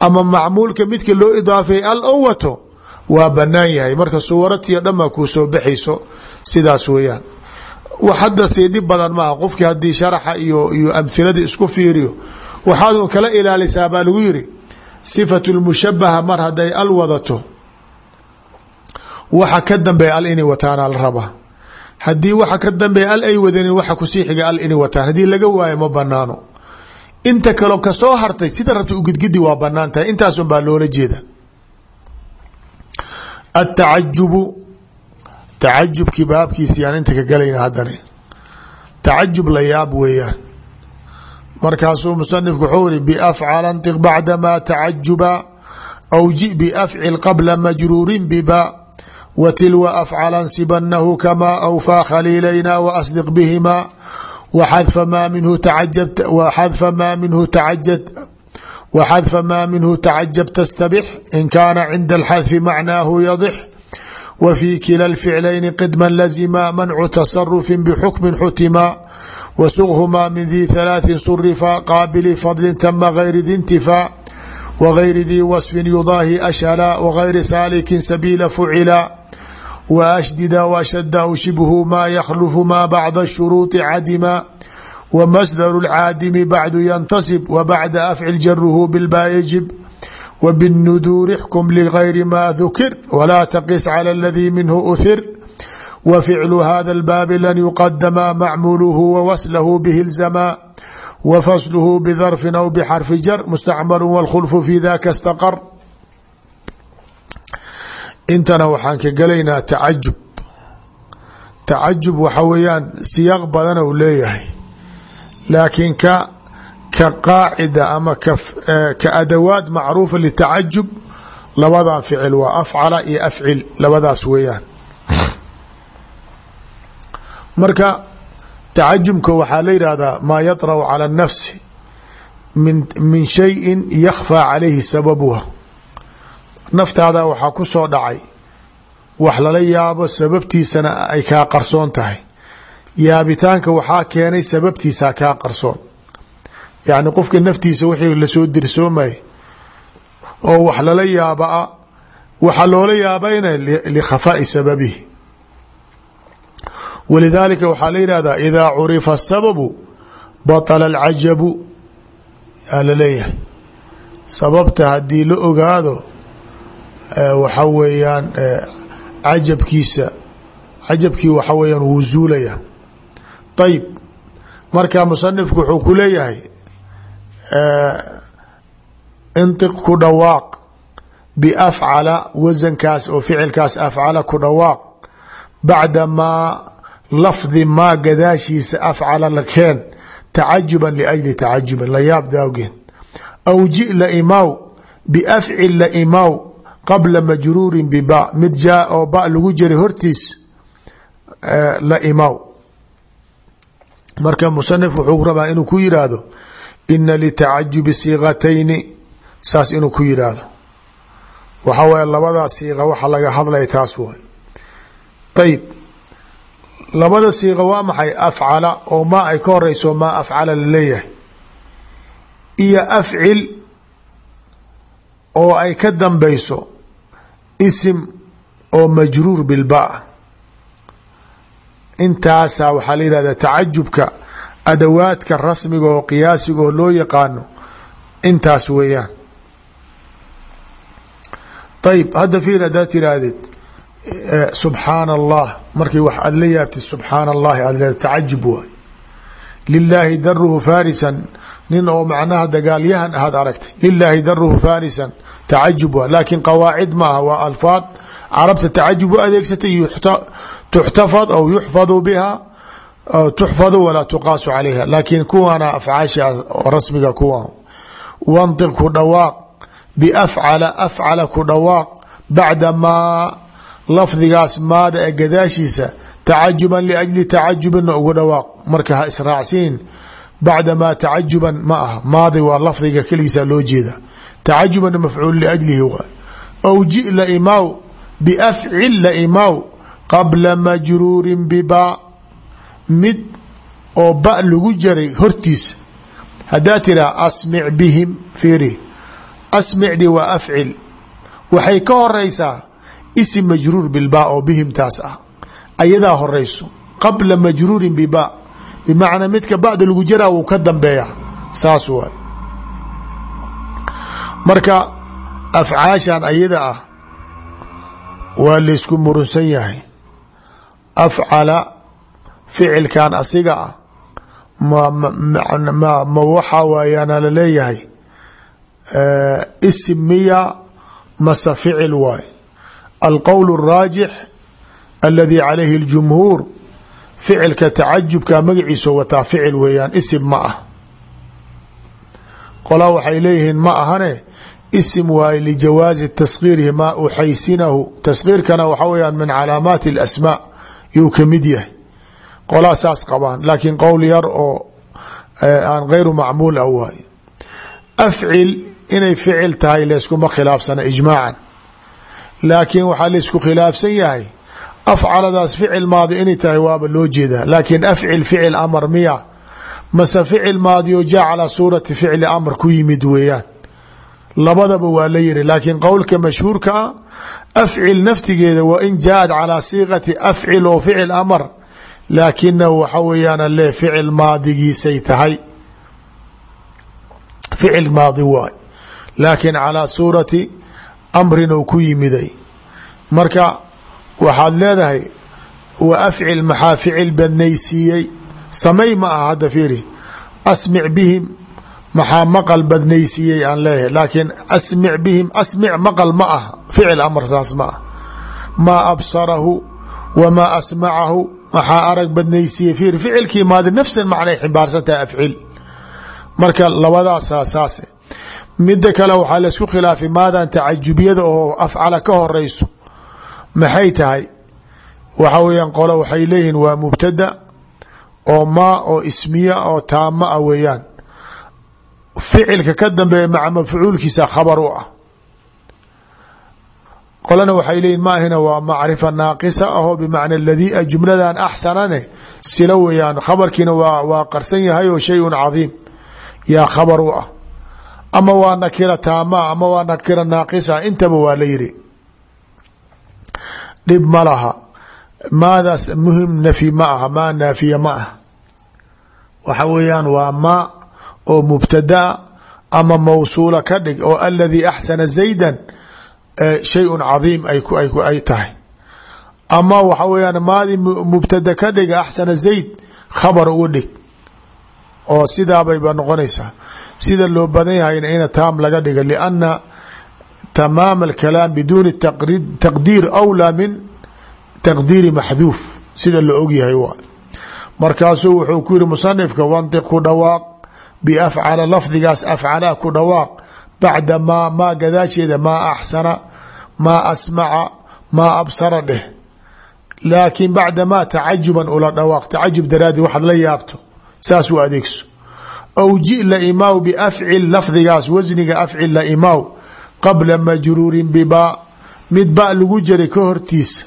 ama macmuulka midka loo idaafay al ou wato waa banaan yahay marka suuratiyo dhanbaa kuu soo baxayso sidaas weeyaan wax sii dhib badan maaha qofkii haddii sharaxa iyo iyo amhiladii isku fiiriyo waxaad kala ilaalisaa baa lagu yiri sifatu lmushabaha mar hadday al wadato waxa ka dambeeya al inay wataana la rabaa haddii waxa ka dambeeya al ay wadanin waxa ku sii xiga al inay wataan. Haddii laga waayo ma banaano inta kaloo ka soo hartay sida rabta ugidgidi waa bannaan tahay. Intaasun baa loola jeeda. Atacajubu tacajubkii baabkiisi aan inta ka galayna haddana tacajub la yaab weeyaan. Markaasuu musanifku wuxuu iri biafcala ntiq bacdamaa tacajuba aw ji biafcil qabla majruurin biba wa tilwa afcala sibanahu kamaa awfaa khaliilayna waasdiq bihima waxadfa maa minhu tacajab waxadfa maa minhu tacajad waxadfa maa minhu tacajab tastabix in kaana cinda alxadfi macnaahu yadix w fii kila اficlayni qidma lazima mancu tasarufi bxukmi xutima wasuqhumaa min di halaaثin surifa qaabili fadli tama gayri di intifaa wgayri dii wasfin yudaahi ashala wgayri saalikin sabiila fucila waashdida washadahu shibhu maa yakhlufu ma bacda shuruuطi cadima wmasdaru اlcaadimi bacdu yantasib wbacda afcil jaruhu bilbaa yajib wbالnuduuri xkum lgayri ma dukir wlaa taqis calى اladii minhu uhir wficlu hada اlbaabi lan yuqadama macmuluhu wawaslahu bih اlzama wfasluhu bdarfin aw bxarfi jar mustacmalu wاlkhulfu fi daka اstaqar intana waxaan ka gelaynaa tacajub. Tacajub waxa weeyaan siyaaq badan ou leeyahay. Laakiin ka ka qaacida ama ka eh, adawaad macruufa litacajub labadan ficil waa afcala iyo afcil labadaas weeyaan. Marka tacajubka waxaa la yidhaahdaa maa yadra'u cala annafsi min min shayin yakhfaa calayhi sababuha naftaada waxaa ku soo dhacay. Wax lala yaabo sababtiisana ay kaa qarsoon tahay. Yaabitaanka waxaa keenay sababtiisaa kaa qarsoon. Yacni qofka naftiisa wixii la soo dirsoomay oo wax lala yaaba a waxaa loola yaabayna likhafaai sababihi walidaalika waxaa la yidhahdaa idaa curifa asababu batala alcajabu aa la leeyahay. Sababta haddii la ogaado waxa weeyaan cajabkiisa cajabkii waxa weeyaan wuu zuulaya ayib marka musanifku wuxuu ku leeyahay intiq ku dhawaaq biafcala wasankaas oo ficilkaas afcala ku dhawaaq bacda maa lafdi maa gadaashiisa afcala la keen tacajuban liajli tacajuban la yaab daawgeed. Aw ji la imaaw biafcil la imaaw qabla majruurin biba mid jaa oo ba lagu jiray hortiis la imaaw. Marka musanif wuxuu rabaa inuu ku yidhaahdo ina litacajubi siiqatayni saas inuu ku yidhaahdo waxa waye labadaa siiqa waxa laga hadlaya taas way. Ayib labada siiqa waa maxay? Afcala oo maa ay ka horeyso maa afcala la leeyahay iyo afcil oo ay ka dambeyso isim oo majruur bilba. Intaasaa waxaa la yihahda tacajubka adawaadka rasmiga oo qiyaasiga oo loo yaqaano intaas weeyaan. Ayib hadda fiir haddaad tiraahdid subxaana allah markii wax aad la yaabtid subxaana allahi aad leeda tacajub waay. Lilaahi daruhu farisan nin oo macnaha dagaalyahan ahaad aragtay. Lilaahi daruhu farisan tacajub laakiin qawaacid ma aha waa alfaad carabta tacajub u adeegsatay tuxtafad aw yuxfadu biha tuxfadu walaa tuqaasu calayha laakiin kuwaana afcaasha rasmiga kuwa wantiq ku dhawaaq biafcala afcala ku dhawaaq bacda maa lafdigaas maada ee gadaashiisa tacajuban liajli tacajubinna ugu dhawaaq marka ha israacsiin bacda maa tacajuban ma aha maadi waa lafdiga keligiisa loo jeeda tacajubanna mafcuul liajlihi waay aw ji la imaaw biafcil la imaaw qabla majruurin biba mid oo ba lagu jaray hortiisa haddaa tiraa asmic bihim fiiri asmicdii waa afcil waxay ka horeysaa isim majruur bilba oo bihimtaas ah ayadaa horeyso qabla majruurin biba bimacnaa midka bacda lagu jaraa wuu ka dambeeya saas marka afcaashan ayada ah waa laysku murunsan yahay afcala ficilkan asiga ah ma ma waxaa waayaana laleeyahay isim miya mase ficil waay alqowl الraajix aladi calayhi اljumhuur ficilka tacajubka magaciiso wataa ficil weeyaan isim ma ah qolaa waxay leeyihiin ma ahane isim waaye lijawaazi taskhiirihi maa uxaysinahu taskhiirkana waxa weyaan min calaamaati اlasmaa yuu ka mid yahay. Qolaa saas qabaan laakiin qowl yar oo aan gayru macmuul ah waay afcil inay ficil tahay layskuma khilaafsana ijmaacan. Laakiin waxaa laysku khilaafsan yahay afcaladaas ficil maadi inay tahay waaba loo jeedaa. Laakiin afcil ficil amar miya mase ficil maadiyo jaa calaa suurati ficli amr ku yimid weeyaan labadaba waa la yiri laakiin qowlka mashhuurka ah afcil naftigeeda wa in jaaad calaa siiqati afcil oo ficil amar laakina waxa weeyaan le ficil maadigiisay tahay. Ficil maadi waay laakiin calaa suurati amrin ou ku yimiday. Marka waxaad leedahay wa afcil maxaa ficil badnaysiiyey? Samay ma aha hadda fiiri. Asmic bihim maxaa maqal badnaysiiyey aan leeyahay laakiin asmic bihim asmic maqal ma ah ficil amar saas ma ah maa absarahu wamaa asmacahu maxaa arag badnaysiiyey fiiri ficilkii maadi nafsan macnay ximbaarsantahay afcil. Marka labadaasa saase mida kale waxaa laysku khilaafay maadan tacajubiyada oo afcala ka horeyso maxay tahay? Waxa weeyaan qolo waxay leeyihiin waa mubtada oo maa oo ismiya oo taama ah weeyaan ficilka ka dambeeya maca mafcuulkiisa khabar u ah. Qolana waxay leeyihiin maahina waa macrifa naaqisa aho bimacna aladii a jumladan axsanane? Sila khabarkiina waa waa qarsan yahay oo shayun cadiim. Yaa khabar u ah. Ama waa nakira taama ama waa nakira naaqisa? Intaba waa la yiri dhib ma maadaas muhiim nafyi ma aha maa naafiya ma ah waxa weeyaan waa maa oo mubtadaa ama mawsuula ka dhig oo aladii axsana zaydan shayun cadiim ay tahay. Ama waxa weyaan maadii mubtada ka dhiga axsana zayd khabar uga dhig. Oo sidaabayba noqonaysaa. Sida loo badan yahayna ina taam laga dhiga lianna tamaam alkalaam biduuni taqdiir awlaa min taqdiiri maxduuf. Sida la ogyahay waa. Markaasuu wuxuu ku yihi musanifka wantiq ku dhawaaq biafcala lafdigaas afcala ku dhawaaq bacda maa maa gadaasheeda maa axsana maa asmaca maa absara dheh laakiin bacda maa tacajuban ula dhawaaq tacajub daraadi waxaad la yaabto saas u adeegso aw ji la imaaw biafcil lafdigaas wasniga afcil la imaaw qabla majruurin bibaa mid ba lagu jiray ka hortiisa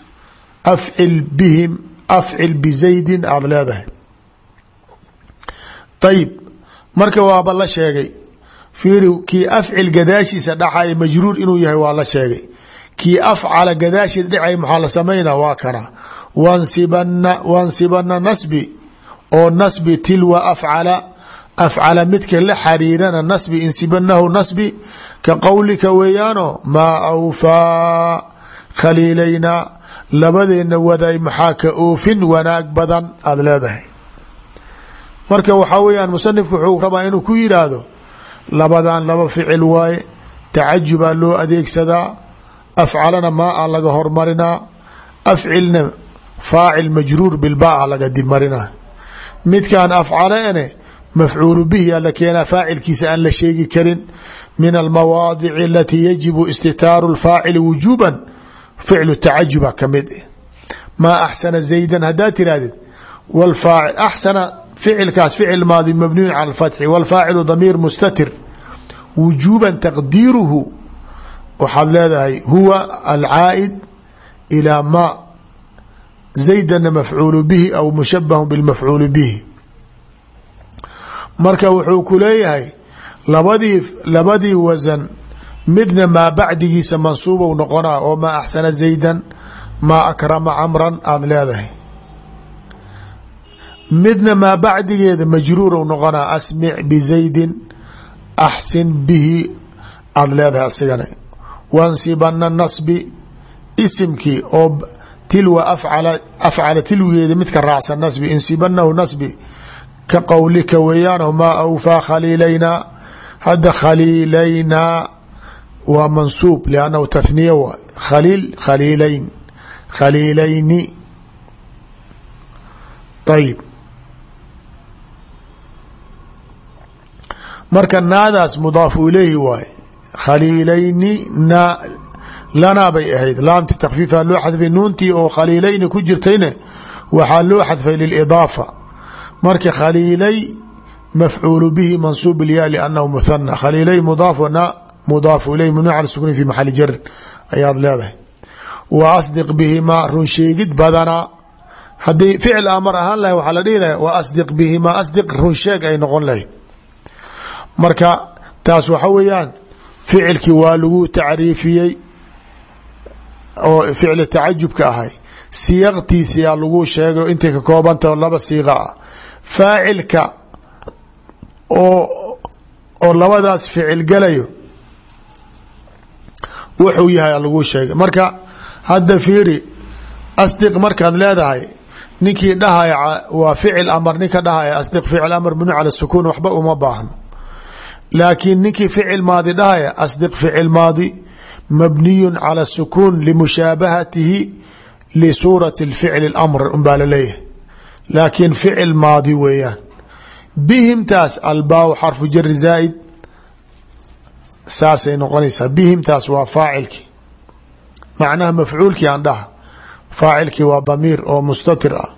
afcil bihim afcil bizaydin aada leedahay ayib marka waaba la sheegay fiiri kii afcil gadaashiisa dhacay majruur inuu yahay waa la sheegay. Kii afcala gadaashiisa dhacay maxaa la samayna? Waa kana. Wansibana wansibana nasbi. Oo nasbi tilwa afcala. Afcala midka la xariirana nasbi insibanahu nasbi. Ka qowlika weeyaano maa awfaa khaliilayna. Labadeena waday maxaa ka oofin? Wanaag badan aada leedahay marka waxaa weeyaan musanifku wuxuu rabaa inuu ku yidhaahdo labadan laba ficil waaye tacajubaa loo adeegsadaa afcalana maa a laga hormarinaa afcilna faacil majruur bilbaa laga dibmarinaa midkan afcale ene mafcuulu bihi a la keenaa faacilkiisa aan la sheegi karin min almawaadici alatii yajibu istitaaru lfaacili wujuuban ficlu tacajuba ka mid maa axsana zaydan haddaad tirahdid wlfaacil axsana ficilkaas ficil maadi mabniyun cala alfatxi wاlfaacilu damiir mustatir wujuuban taqdiiruhu. Waxaad leedahay huwa alcaa'id ilaa ma zaydana mafcuulu bihi aw mushabahu bilmafcuuli bihi. Marka wuxuu ku leeyahay labadii labadii wasan midna maa bacdigiisa mansuubow noqonaa oo maa axsana zaydan maa akrama camran aada leedahay midna maa bacdigeeda majruurow noqonaa asmic bizaydin axsin bihi aada leedahay asigana wansibana nasbi isimkii oo tilwa afcala afcala tilwigeeda midka raacsan nasbi insibanahu nasbi ka qowlika weeyaano maa awfaa khaliilaynaa hadda khaliilaynaa waa mansuub liannahu tahniya waay khaliil khaliilayn khaliilayni. Ayib marka naadaas mudaafu ilayhi waaye. Khaliilayni na lanaa bay ahayd. Laamti takfiifa loo xadfay nuuntii oo khaliilayni ku jirtayna waxaa loo xadfay lilidaafa. Marka khaliilay mafcuulu bihi mansuub ilya liannahu muhana khaliilay mudaaf na mudaafu ilayh mamnuuc cala sukuni fi maxali jarin ayaad leedahay. Wa asdiq bihimaa run sheegid badanaa haddii ficil amar ahaan lahay waxaa la dhihi lahay wa asdiq marka taas waxa weeyaan ficilkii waa lagu tacriifiyey oo ficli tacajubka ahay. Siyaaqtiisiyaa lagu sheego intay ka koobantao laba siiqa ah. Faacilka oo oo labadaas ficil galayo wuxuu yahay lagu sheegay. Marka hadda fiiri asdiq markaad leedahay ninkii dhahaya waa ficil amar ninka dhahaya asdiq ficil amar binu cala sukuun waxba uma baahno laakiin ninkii ficil maadi dhahaya asdiq ficil maadi mabniyu cala sukuun limushaabahatihi lisuurati اficli اlamr unbaa la leeyahay laakiin ficil maadi weeyaan. Bihimtaas albaaw xarfu jari zaaid saasay noqonaysaa. Bihimtaas waa faacilki macnaha mafcuulkii aan dhaha faacilkii waa damiir oo mustatir ah.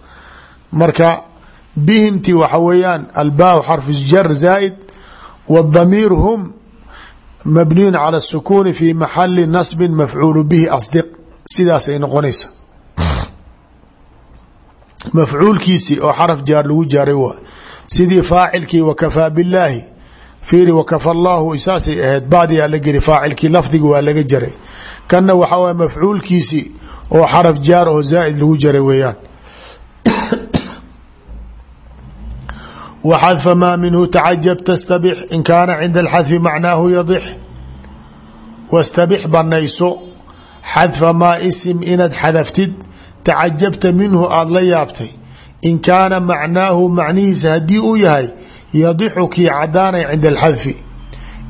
Marka bihimti waxa weeyaan albaaw xarfu jar zaaid wاdamiir hum mabniyun cala الsukuuni fi maxali nasbi mafcuulu bihi asdiq sidaasay noqonaysa mafcuulkiisii oo xaraf jaar lagu jaaray waa sidii faacilkii wakafaa billaahi fiiri wakafa allaahu saasay ahayd bacdiyaa la geli faacilkii lafdiga waa laga jaray kanna waxaa waye mafcuulkiisii oo xaraf jaar oo zaa'id lagu jaray weeyaan wxadfa maa minhu tacajab tastabix in kaana cinda alxadfi macnaahu yadix wastabix banayso xadfa maa isim inaad xadaftid tacajabta minhu aada la yaabtay in kaana macnaahu macnihiisa haddii uu yahay yadixu kii cadaanay cinda alxadfi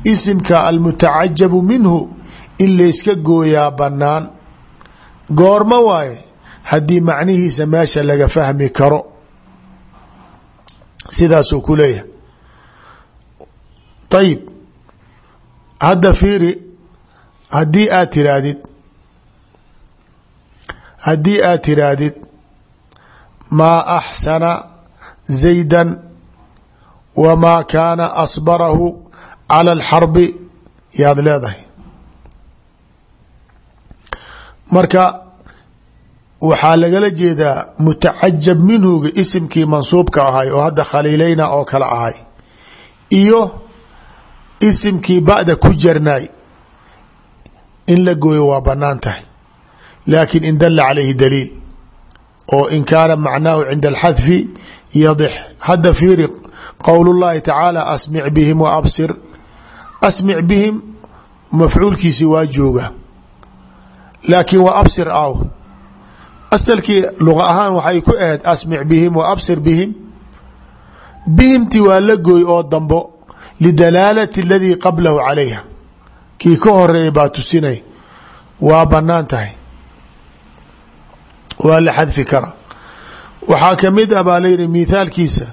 isimka almutacajabu minhu in layska gooyaa bannaan goormo waaye haddii macnihiisa meesha laga fahmi karo sidaasuu ku leeyahay. Ayib hadda fiiri haddii aad tiraahdid haddii aad tiraahdid maa axsana zaydan wamaa kaana asbarahu cala alxarbi yaad leedahay. Marka waxaa lagala jeedaa mutacajab minhuga isimkii mansuubka ahay oo hadda khaliileyna oo kale ahay. Iyo isimkii ba'da ku jarnaay in la gooyo waa bannaan tahay. Laakiin in dala calayhi daliil. Oo in kaana macnaahu cinda alxadfi yadix. Hadda fiiri qowl llahi tacaala asmic bihim wa absir. Asmic bihim mafcuulkiisi waa jooga. Laakiin wa absir aw asalkii luqa ahaan waxay ku ahayd asmic bihim wa absir bihim. Bihimti waa la gooy oo dambo lidalaalati aladii qablahu calayha. Kii ka horreeya baa tusinay waa bannaan tahay waa la xadfi kara waxaa ka mid ah baa layihi mithaalkiisa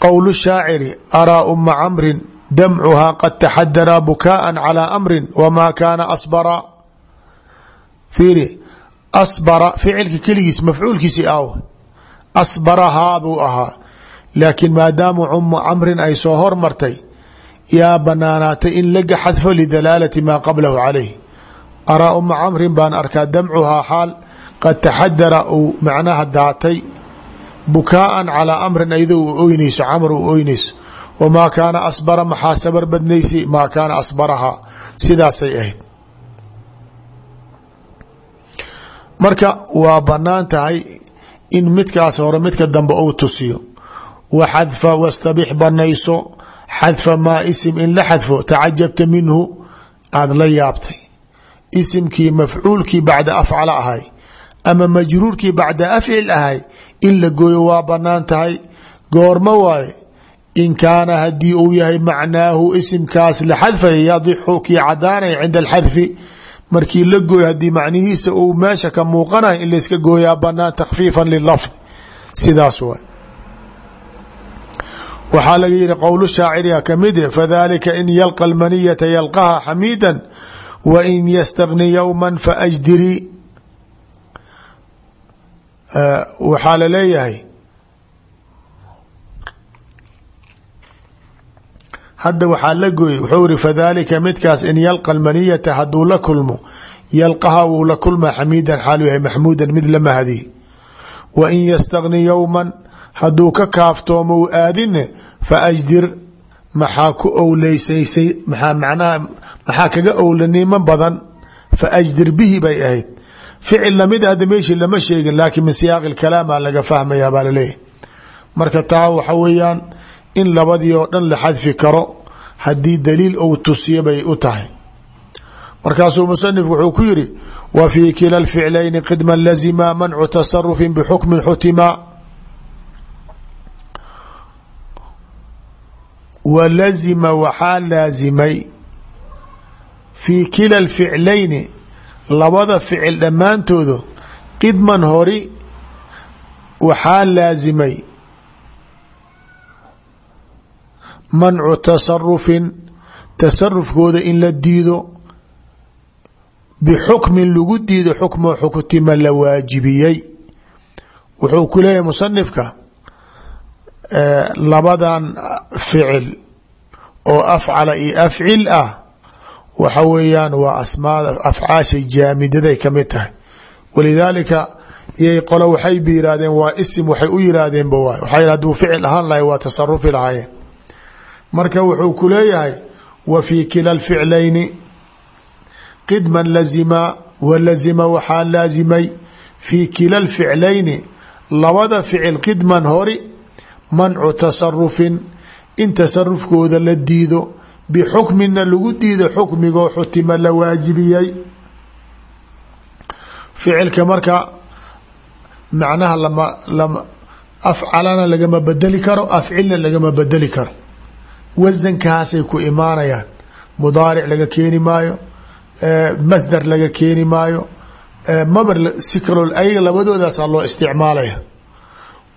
qowl shaaciri araa uma camrin damcuhaa qad taxadaraa bukaءa calى amri wmaa kaana asbara fiiri asbara ficilka keligiis mafcuulkiisi aaw asbarahaa buu ahaa. Laakiin maadaamu umu camrin ay soo hormartay yaa banaanaatay in laga xadfo lidalaalati maa qablahu calayh araa uma camrin baan arkaa damcuhaa xaal qad taxadara uu macnaha daatay bukaaan calaa amrin ayadoo u oynayso camr u oynayso. Wamaa kaana asbara maxaa sabar badnaysi maa kaana asbarahaa. Sidaasay ahayd marka waa bannaan tahay in midkaas hore midka dambe uu tusiyo. Wa xadfa wastabix banayso xadfa maa isim in la xadfo tacajabta minhu aada la yaabtay. Isimkii mafcuulkii bacda afcala ahay ama majruurkii bacda afcil ahay in la gooyo waa bannaan tahay. Goormo waaye in kaana haddii uu yahay macnaahu isimkaas la xadfaya yadixu kii cadaanaya cinda alxadfi markii la gooyo haddii macnihiisa uu meesha ka muuqanayo in layska gooyaa banaan takfiifan lilafd sidaas waay. Waxaa laga yihi qowl shaaciriga ka mid fadalika in yalqa lmaniyata yalqaha xamiida wa in yastagni yowma faajdirii waxaa la hadda waxaa la gooyey wuxuu iri fadalika midkaas in yalqa lmaniyata haduu la kulmo yalqaha wuu la kulmaa xamiidan xaalu yahay maxmuudan mid la mahadiy wa in yastagni yowman hadduu ka kaaftoomo u aadine faajdir maxaa ku owleysaysay maaa macnaha maxaa kaga owlanimo badan faajdir bihi bay ahayd. Ficil la mid hadda meeshii lama sheegin laakiin min siyaaqi kalaama laga fahmayaa baa marka taa waxa weeyaan in labadii oo dhan la xadfi karo haddii daliil ou tusiyo bay u tahay. Markaasuu musanifku wuxuu ku yiri wa fii kila ficlayni qidma lazima mancu tasarufi bxukmin xutima. Wa lazima waxaa laasimay fii kila ficlayni labada ficil dhammaantooda qidman hori waxaa laasimay mancu tasarufin tasarufkooda in la diido bixukmin lagu diido xukmo xukutima la waajibiyey. Wuxuu ku leeyahay musanifka labadan ficil oo afcala iyo afcil ah. Waxa weeyaan waa asmaada afcaasha jaamidaday ka mid tahay. Walidaalika yay qolo waxay ba yihaahdeen waa isim waxay u yihaahdeenba waay waxaa haduu ficil ahaan lahay waa tasarufi lahaayeen marka wuxuu ku leeyahay wa fii kila lficlayni qidman lazima wa lazima waxaa laasimay fii kila lficlayni labada ficil qidman hori mancu tasarufin in tasarufkooda la diido bixukmina lagu diido xukmigoo xutima la waajibiyey. Ficilka marka macnaha lama lama afcalana lagama bedeli karo afcilna lagama bedeli karo wasankaasay ku imaanayaan. Mudaaric laga keeni maayo masdar laga keeni maayo mabar si kaloo ayaga labadoodaasa loo isticmaalaya.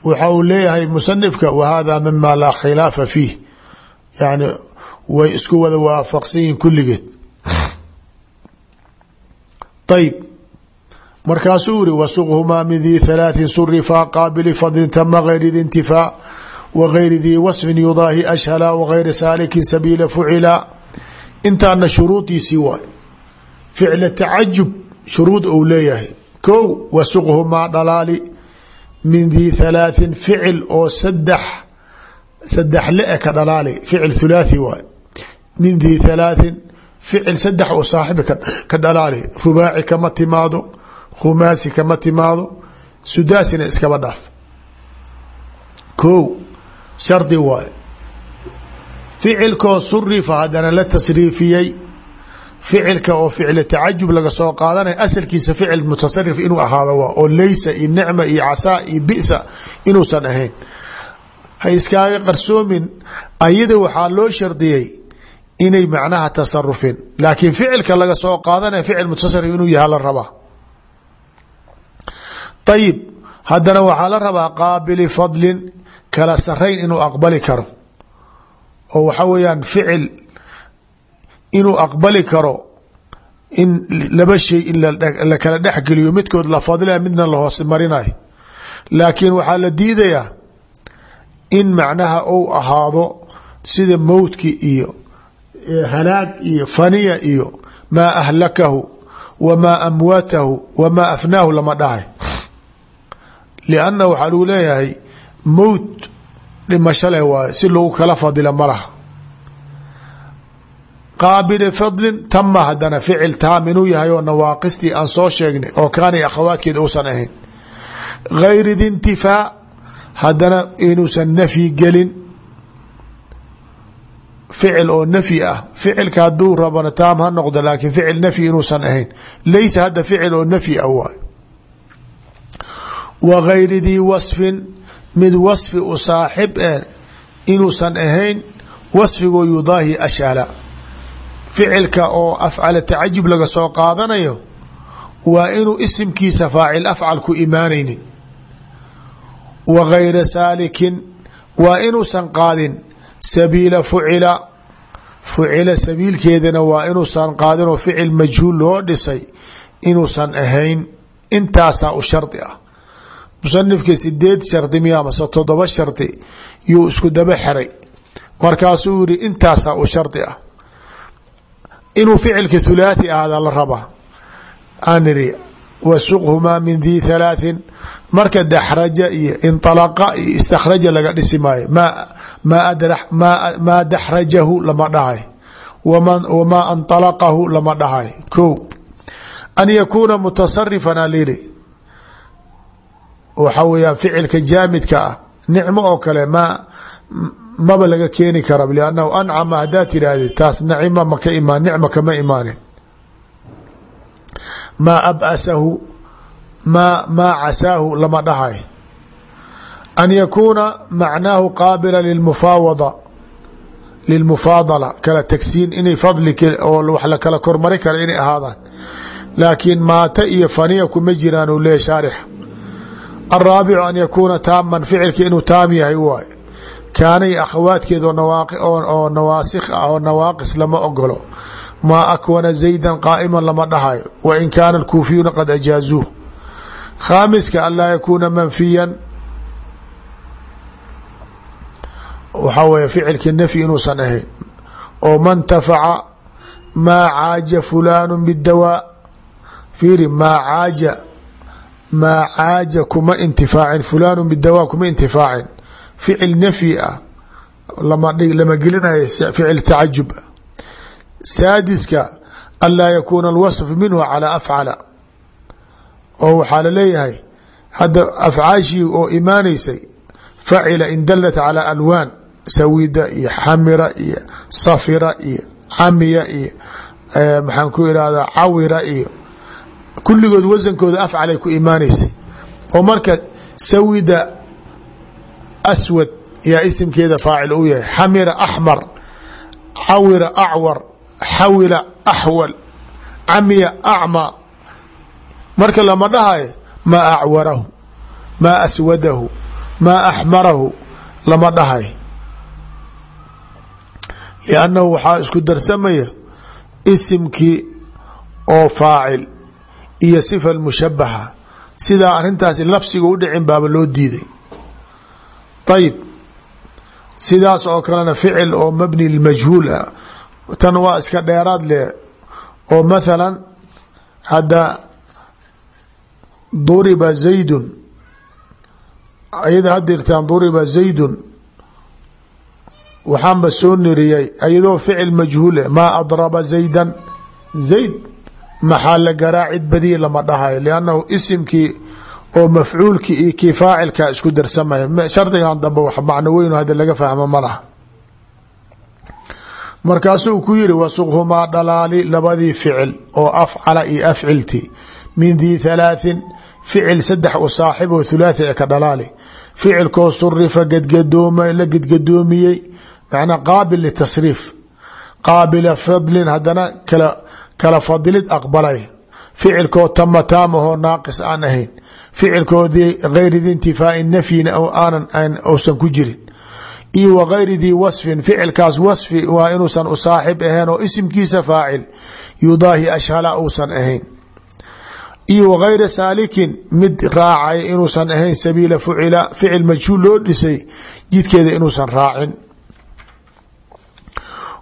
Waxa uu leeyahay musanifka wa hada mima laa khilaafa fiih. Yani way isku wada waafaqsan yihiin kulligeed. Ayb markaasuu yiri wasuqhumaa min dii halaaثin surifaa qaabili fadlin tama gayri intifaa wa gayri dii wasfin yudaahi ashhala wagayri saalikin sabiila fucila intaana shuruudiisii waay ficla tacajub shuruud ou leeyahay ko wasuqhumaa dhalaali min dii halaaثin ficil oo saddex saddex le ka dhalaali ficil hulaathi waay min dii halaaثin ficil saddex oo saaxibi ka dhalaali rubaaci kama timaado khumaasi kama timaado sudaasina iskaba dhaaf ko shardi waay. Ficilkoo surifa haddana la tasriifiyey ficilka oo ficla tacajub laga soo qaadanaya asalkiisa ficil mutasarif inuu ahaado waa oo leysa iyo nicma iyo casaa iyo bisa inuusan ahayn. Ha iskaaga qarsoomin ayada waxaa loo shardiyey inay macnaha tasarufin laakiin ficilka laga soo qaadanaya ficil mutasarif inuu yaha la rabaa. Ayib waxaa la rabaa qaabili fadlin kala sarayn inuu aqbali karo. Oo waxa weeyaan ficil inuu aqbali karo in laba shay in la kala dhexgeliyo midkood la fadlaya midna la hoos marinayo. Laakiin waxaa la diidayaa in macnaha ou ahaado sida mowdki iyo halaag iyo faniya iyo maa ahlakahu wamaa amwaatahu wamaa afnaahu lama dhahay. Lianna waxaa lagu leeyahay mowt dhimasho leh waayo si lagu kala fadila ma laha. Qaabili fadlin tama haddana ficil taam inuu yahay oo nawaaqistii aan soo sheegnay oo kaanay akhawaadkeed uusan ahayn. Gayri di intifaa haddana inuusan nafyi gelin. Ficil oo nafyi ah ficilka hadduu rabana taam ha noqdo laakiin ficil nafyi inuusan ahayn. Laysa waay mid wasfi u saaxib eh inuusan ahayn wasfigoo yudaahi ashala ficilka oo afcala tacajub laga soo qaadanayo waa inuu isimkiisa faacil afcal ku imaanaynin. Wa gayra saalikin waa inuusan qaadin. Sabiila fucila fucila sabiilkeedana waa inuusan qaadinoo ficil majhuul loo dhisay inuusan ahayn. Intaasaa u shardi ah musanifka sideed shardi miya mase toddoba shardi yuu isku daba xiray. Markaasuu yidhi intaasaa u shardi ah. Inuu ficilka thulaathi ahaada la rabaa aan iri wasuqhumaa min dii thalaathin marka daxraja iyo inalaqa istakhraja laga dhisi maayo maa daxrajahu lama dhahay. Wamaa anطalaqahu lama dhahay. Ko an yakuuna mutasarifan alyidhi waxa weeyaan ficilka jaamidka ah. Nicmo oo kale ma maba laga keeni kara lannahu ancama haddaad tidhaahdi taas nacima maka imaan nicma kama imaanin. Maa abasahu ma maa casaahu lama dhahay. An yakuuna macnaahu qaabila limufaawada lilmufaadala kala tagsiin inay fadli oo wax la kala kormari kara inay ahaadaan. Laakiin maata iyo faniya kuma jiraan uu leeya alraabicu an yakuuna taaman ficilka inuu taam yahay waay kaanay akhawaadkeed oo nawaasikh ah oo nawaaqis lama ogolo maa akwana zaydan qaa'iman lama dhahayo wa in kaana alkuufiyuuna qad ajaazuuh khaamiska an laa yakuuna manfiyan waxaa weeye ficilkii nafyi inuusan ahayn oo man tafaca maa caaja fulaanu bidawaa fiiri maa caaja maa caaja kuma intifaacin fulaanu bidawaa kuma intifaacin. Ficil nafyi ah lama gelinayo ficil tacajub saadiska anlaa yakuuna alwasf minhu calaa afcala. Oo waxaa la leeyahay hadda afcaashii oo imaanaysay facila in dalat calaa alwaan sawida iyo xamira iyo safira iyo camiya iyo maxaan ku irahdaa cawira iyo kulligood wasankooda afcalay ku imaanaysay oo marka sawida aswad yaa isimkeeda faacil u yahay xamira axmar cawira acwar xawila axwal camiya acma marka lama dhahayo maa acwarahu maa aswadahu maa axmarahu lama dhahayo. Liannahu waxaa isku darsamaya isimkii oo faacil iyo sifa mushabaha sidaa arintaasi labsiga u dhicin baaba loo diiday. Ayib sidaas oo kalena ficil oo mabni lmajhuul ah. Tan waa iska dheeraad leh. Oo mathalan hadda duriba zaydun. Ayada hadirtaan duriba zaydun. Waxaanba soo niriyay ayadoo ficil majhuul maa adraba zaydan. Zayd maxaa la garaacid badiya lama dhahayo liannahu isimkii oo mafcuulkii iyo kii faacilka isku darsamaya. Shardigan dambe wax macno weynu hadda laga fahmo ma markaasuu ku yiri wasuqhumaa dhalaali labadii ficil oo afcala iyo afcilti min dii thalaaثin ficil saddex u saaxibo thulaathi ee ka dhalaali. Ficilkoo surifa gadgadooma la gadgadoomiyey macnaa qaabil litasriif qaabila fadlin haddana kala kala fadilid aqbalay. Ficilkoo tama taamahoo naaqis aan ahayn. Ficilkoodii gayri di intifaai nafyina aanan uusan ku jirin. Iyo wa gayri dii wasfin ficilkaas wasfi waa inuusan u saaxib ahayn oo isimkiisa faacil. Yudaahi ashhala uusan ahayn. Iyo wagayra saalikin mid raacay inuusan ahayn sabiila fucila ficil majhuul loo dhisay jidkeeda inuusan raacin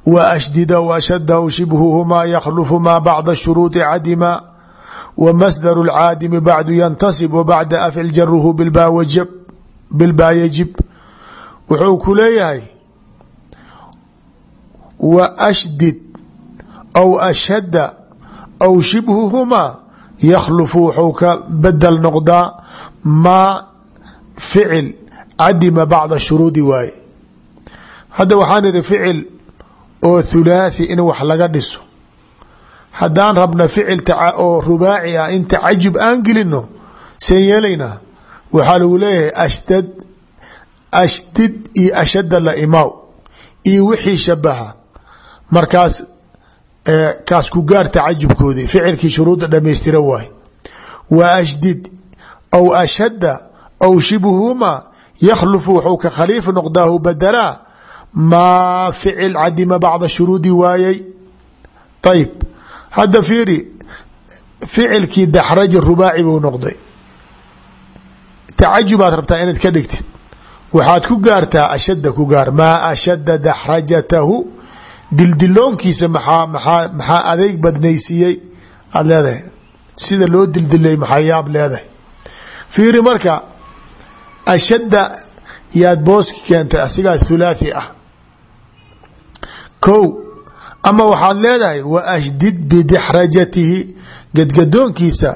wa ashdida washadahu shibhuhumaa yakhlufu maa bacda shuruudi cadima wa masdaru lcaadimi bacdu yantasib wa bacda afcil jaruhu bilbaa yajib wuxuu ku leeyahay wa ashdid aw ashhada aw shibhuhumaa yakhlufu wuxuu ka bedel noqdaa maa ficil cadima bacda shuruudi waaye hadda waxaan ihi ficil oo thulaathi in wax laga dhiso. Haddaan rabna ficil oo rubaaci ah in tacajub aan gelino seen yeelaynaa waxaa lagu leeyahay ashdad ashdid iyo ashadda la imaaw iyo wixii shabaha. Markaas kaas ku gaar tacajubkoodii ficilkii shuruudda dhamaystira waay wa ashdid aw ashadda aw shibhumaa yakhlufu wuxuu ka khaliif noqdaahu badelaa maa ficil cadima bacda shuruudi waayey ayib hadda fiiri ficilkii daxraja rubaaci buu noqday. Tacajubaad rabtaa inaad ka dhigtid. Waxaad ku gaartaa ashadda ku gaar. Maa ashadda daxrajatahu? Dildiloonkiisa maxaa maxaa maxaa adeyg badnaysiiyey? Aada leedahay. Sida loo dildilay maxaa yaab leedahay. Fiiri marka ashadda yaad booski keentay asigaa thulaathi ah ko ama waxaad leedahay wa ashdid bidixrajatihi gadgadoonkiisa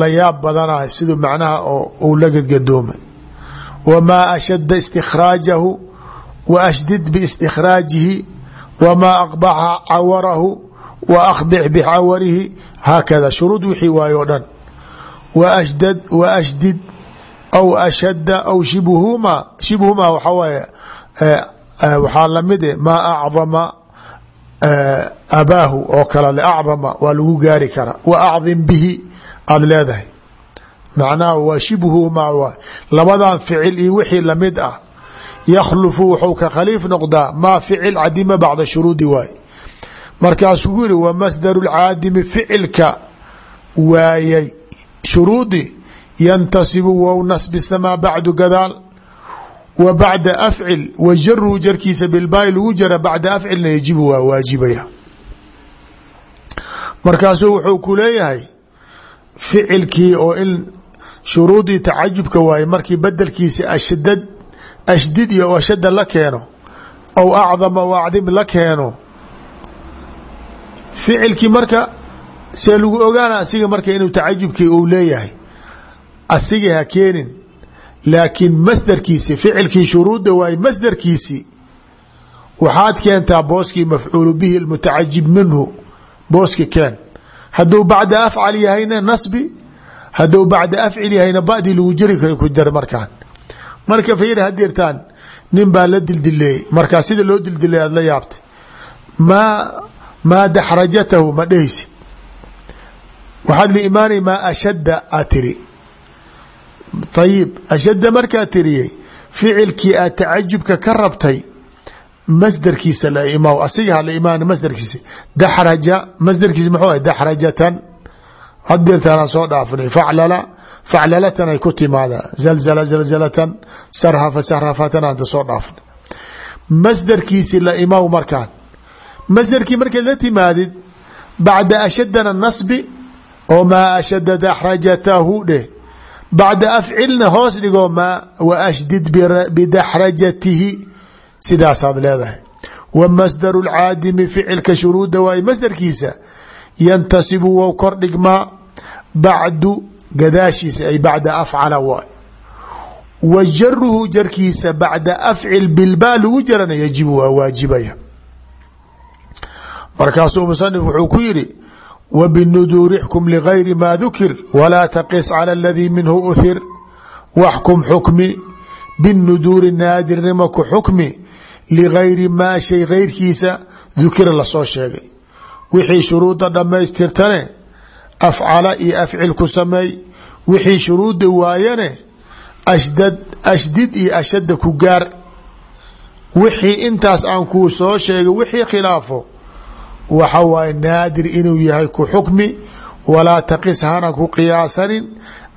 la yaab badanahay siduu macnaha uu la gadgadoomay wamaa ashadda istikhraajahu wa ashdid biistikhraajihi wamaa aqbaxa cawarahu wa akhdix bicawarihi haakada shuruud wixii waaye o dhan. Washdad wa ashdid aw ashadda aw shibhumaa shibhumaa waxaa waaye waxaa la mid e maa acdama abaahu oo kale leacdama waa lagu gaari karaa. Wa acdim bihi aada leedahay. Macnaha waa shibhumaa waay labadan ficil iyo wixii la mid ah yakhlufu wuxuu ka khaliif noqdaa maa ficil cadima bacda shuruudi waay markaasuu yiri wa masdaru lcaadimi ficilka waayay. Shuruudi yantasibu wou nasbisamaa bacdu gadaal wa bacda afcil wa jaruhu jarkiisa bilbaai lagu jara bacda afcilna yajibu waa waajibaya. Markaasuu wuxuu ku leeyahay ficilkii oo in shuruudii tacajubka waaye markii bedelkiisa ashdad ashdid iyo ashada la keeno aw acdama o acdim la keeno ficilkii marka see lagu ogaana asiga marka inuu tacajubkii uu leeyahay asiga ha keenin laakiin masdarkiisi ficilkii shuruudda waaye masdarkiisi waxaad keentaa booskii mafcuulu bihi mutacajib minhu booski keen. Hadduu bacda afcal yahayna nasbi hadduu bacda afcil yahayna badii lagu jiri kara ku dar markaan. Marka fiir hadirtaan nin baa la dildileeyey. Markaa sida loo dildileey aad la yaabtay. Maa maa daxrajatahu ma dhehaysid. Waxaad la imaanay maa ashadda aad tiri ayib ashadda markaa tiriyey ficilkii aad tacajubka ka rabtay masdarkiisa la imaw asiga hala imaan masdarkiisa daxraja masdarkiisa muxuu ahay daxrajatan hadeertaanaan soo dhaafinay faclala faclalatan ay ku timaadaa zalzala zalzalatan sarhafa sarhafatan aanta soo dhaafnay masdarkiisi la imaw markaan masdarkii markaad la timaadid bacda ashadana nasbi oo maa ashada daxrajatahu dheh bacda afcilna hoos dhigoo maa wa ashdid bidaxrajatihi sidaasaad leedahay wa masdaru lcaadimi ficilka shuruuda waaye masdarkiisa yantasibu wou kor dhigmaa bacdu gadaashiisa ay bacda afcala waay wa jaruhu jarkiisa bacda afcil bilbaa lagu jarana yajibu waa waajibaya markaasuu musanif wuxuu ku yidhi wa binuduuri xkum ligayri ma dukir walaa taqis cala aladii minhu uhir waxkum xukmi binuduuri naadirnima ku xukmi ligayri maa shay geyrkiisa dukira la soo sheegay wixii shuruuda dhammaystirtane afcala iyo afcil ku sameey wixii shuruuda waayane ashdad ashdid iyo ashadda ku gaar wixii intaas aan kuu soo sheegay wixii khilaafo waxa waaye naadir inuu yahay ku xukmi walaa taqis hana ku qiyaasanin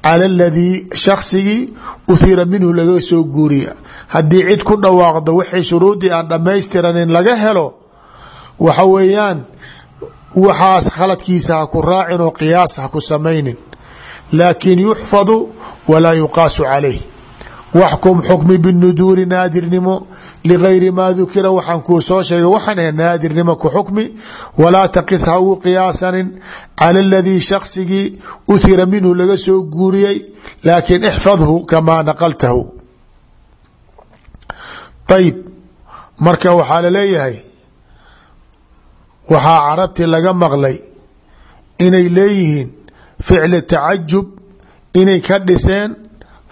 cala aladii shaksigii uhira minhu laga soo guuriya. Haddii cid ku dhawaaqdo wixii shuruudii aan dhammaystiranin laga helo waxa weeyaan waxaas khaladkiisa ha ku raacin oo qiyaas ha samaynin. Laakin yuxfadu walaa yuqaasu calayh waxkum xukmi binuduuri naadirnimo ligayri maa dukira waxaan kuu soo sheegay waxaan ahe naadirnimo ku xukmi walaa taqis ha ugu qiyaasanin cala aladii shaksigii uhira minhu laga soo guuriyey laakin ixfadhu kamaa naqaltahu ayib marka waxaa la leeyahay waxaa carabti laga maqlay inay leeyihiin ficli tacajub inay ka dhiseen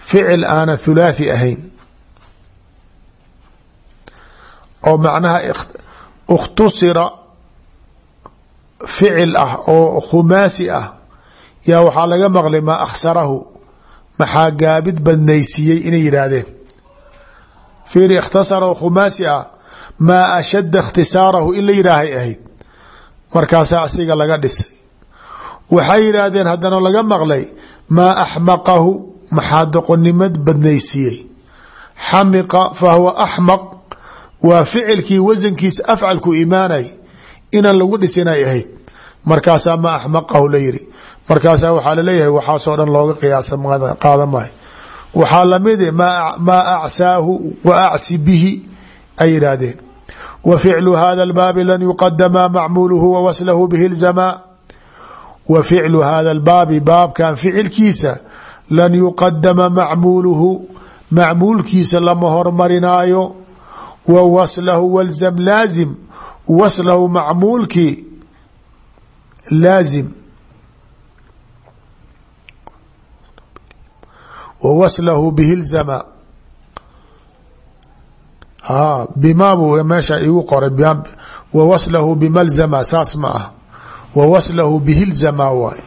ficil aana thulaathi ahayn. oo macnaha ikhtusira ficil ah oo khumaasi ah. Yaa waxaa laga maqlay maa akhsarahu maxaa gaabid badnaysiiyey inay yidhaahdeen. Fiiri ikhtasara oo khumaasi ah maa ashadda ikhtisaarahu in la yidhaahay ahayd. Markaasaa asiga laga dhisay. Waxay yidhaahdeen haddana laga maqlay maa axmaqahu maxaa doqonnimad badnaysiiyey. Xamiqa fa huwa axmaq waa ficilkii wasankiisa afcalku imaanay inaan lagu dhisinay ahayd. Markaasaa maa axmaqahu la yiri markaasaa waxaa la leeyahay waxaasoo dhan looga qiyaasa qaada maayo waxaa la mid maa acsaahu wa acsi bihi ay yidhaahdeen. Wa ficlu hada albaabi lan yuqadama macmuuluhu wa waslahu bihi lzamaa wa ficlu hada albaabi baabkan lan yuqadama macmuuluhu macmuulkiisa lama hormarinaayo wa waslahu walzam laazim waslahu macmuulkii laazim. Wa waslahu bihi lzama. Bima buu meesha igu qoray wa waslahu bimalzama saas ma ah wa waslahu bihi lzama waay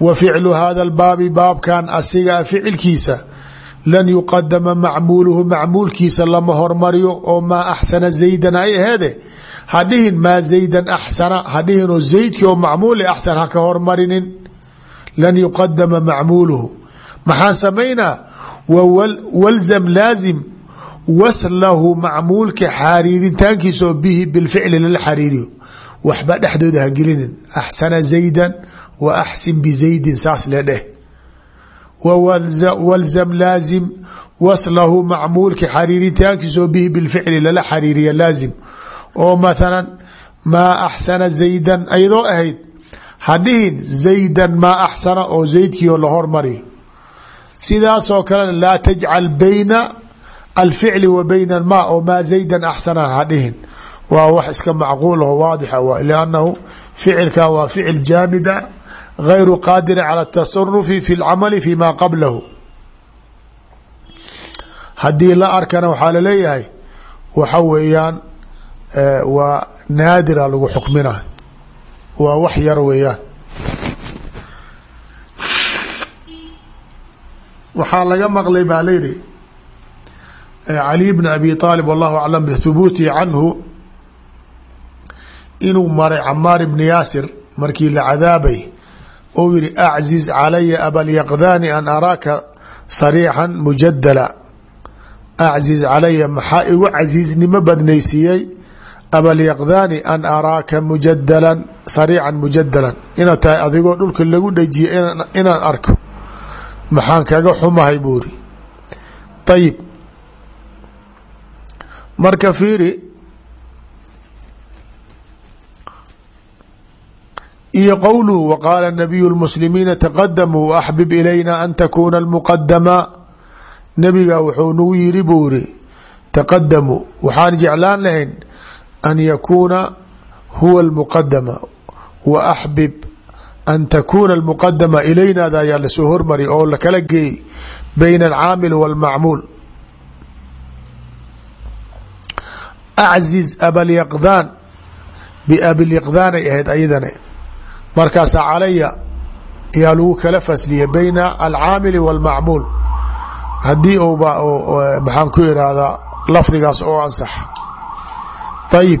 wa ficlu hada albaabi baabkan asiga ficilkiisa lan yuqadama macmuuluhu macmuulkiisa lama hormariyo oo maa axsana zaydan ay aheede hadhihin maa zaydan axsana hadhihinoo zaydkii oo macmuuli axsan haka hormarinin lan yuqadama macmuuluhu. Maxaan samaynaa? Walzam laazim waslahu macmuulka xariirintaankiisa oo bihi bilficli lala xariiriyo. Waxba dhexdooda ha gelinin. Axsana zaydan wa axsin bizaydin saas le dheh walzam laazim waslahu macmuulka xariiritaankiisa oo bihi bilficli lala xariiriya laazim oo mathalan maa axsana zaydan ayadoo ahayd hadhihin zaydan maa axsana oo zaydkiio la hormariyo sidaasoo kalena laa tajcal bayna alficli wa bayna ma oo maa zaydan axsana hadhihin waa wax iska macquul aho waadixa waay liannahu ficilkan waa ficil jaamida gayru qaadiri cala atasarufi fi lcamali fi ma qablahu haddii la arkana waxaa la leeyahay waxa weeyaan waa naadira lagu xukmina waa wax yar weeyaan waxaa laga maqlay baa layidhi cali bn abi aalib wallahu aclam bihubuutihi canhu inuu maray camaar ibni yaasir markii la cadaabay ou yihi acziz calaya abalyaqdaani an araaka sariixan mujadala acziz calaya maxaa igu casiiznimo badnaysiiyey? Abalyaqdaani an araaka mujadalan sariican mujadalan inaad tahay adigoo dhulka lagu dhajiye inaan arko. Maxaan kaga xumahay buuri ayib marka fiiri iyo qowluhu waqaala nabiyu lmuslimiina taqadamuu axbib ilayna an takuuna almuqadama nabiga wuxuu nagu yiri buu iri taqadamuu waxaan jeclaan lahayn an yakuuna huwa almuqadama wa axbib an takuuna almuqadama ilaynaada ayaa la soo hormari oo lakala geeyey bayna alcaamil walmacmuul. Acziz abalyaqdaan biabilyaqdaan ay ahayd ayadana markaasa calaya ayaa lagu kala fasliyay bayna alcaamili walmacmuul haddii uba maxaan ku irahdaa lafdigaas oo ansax. Ayib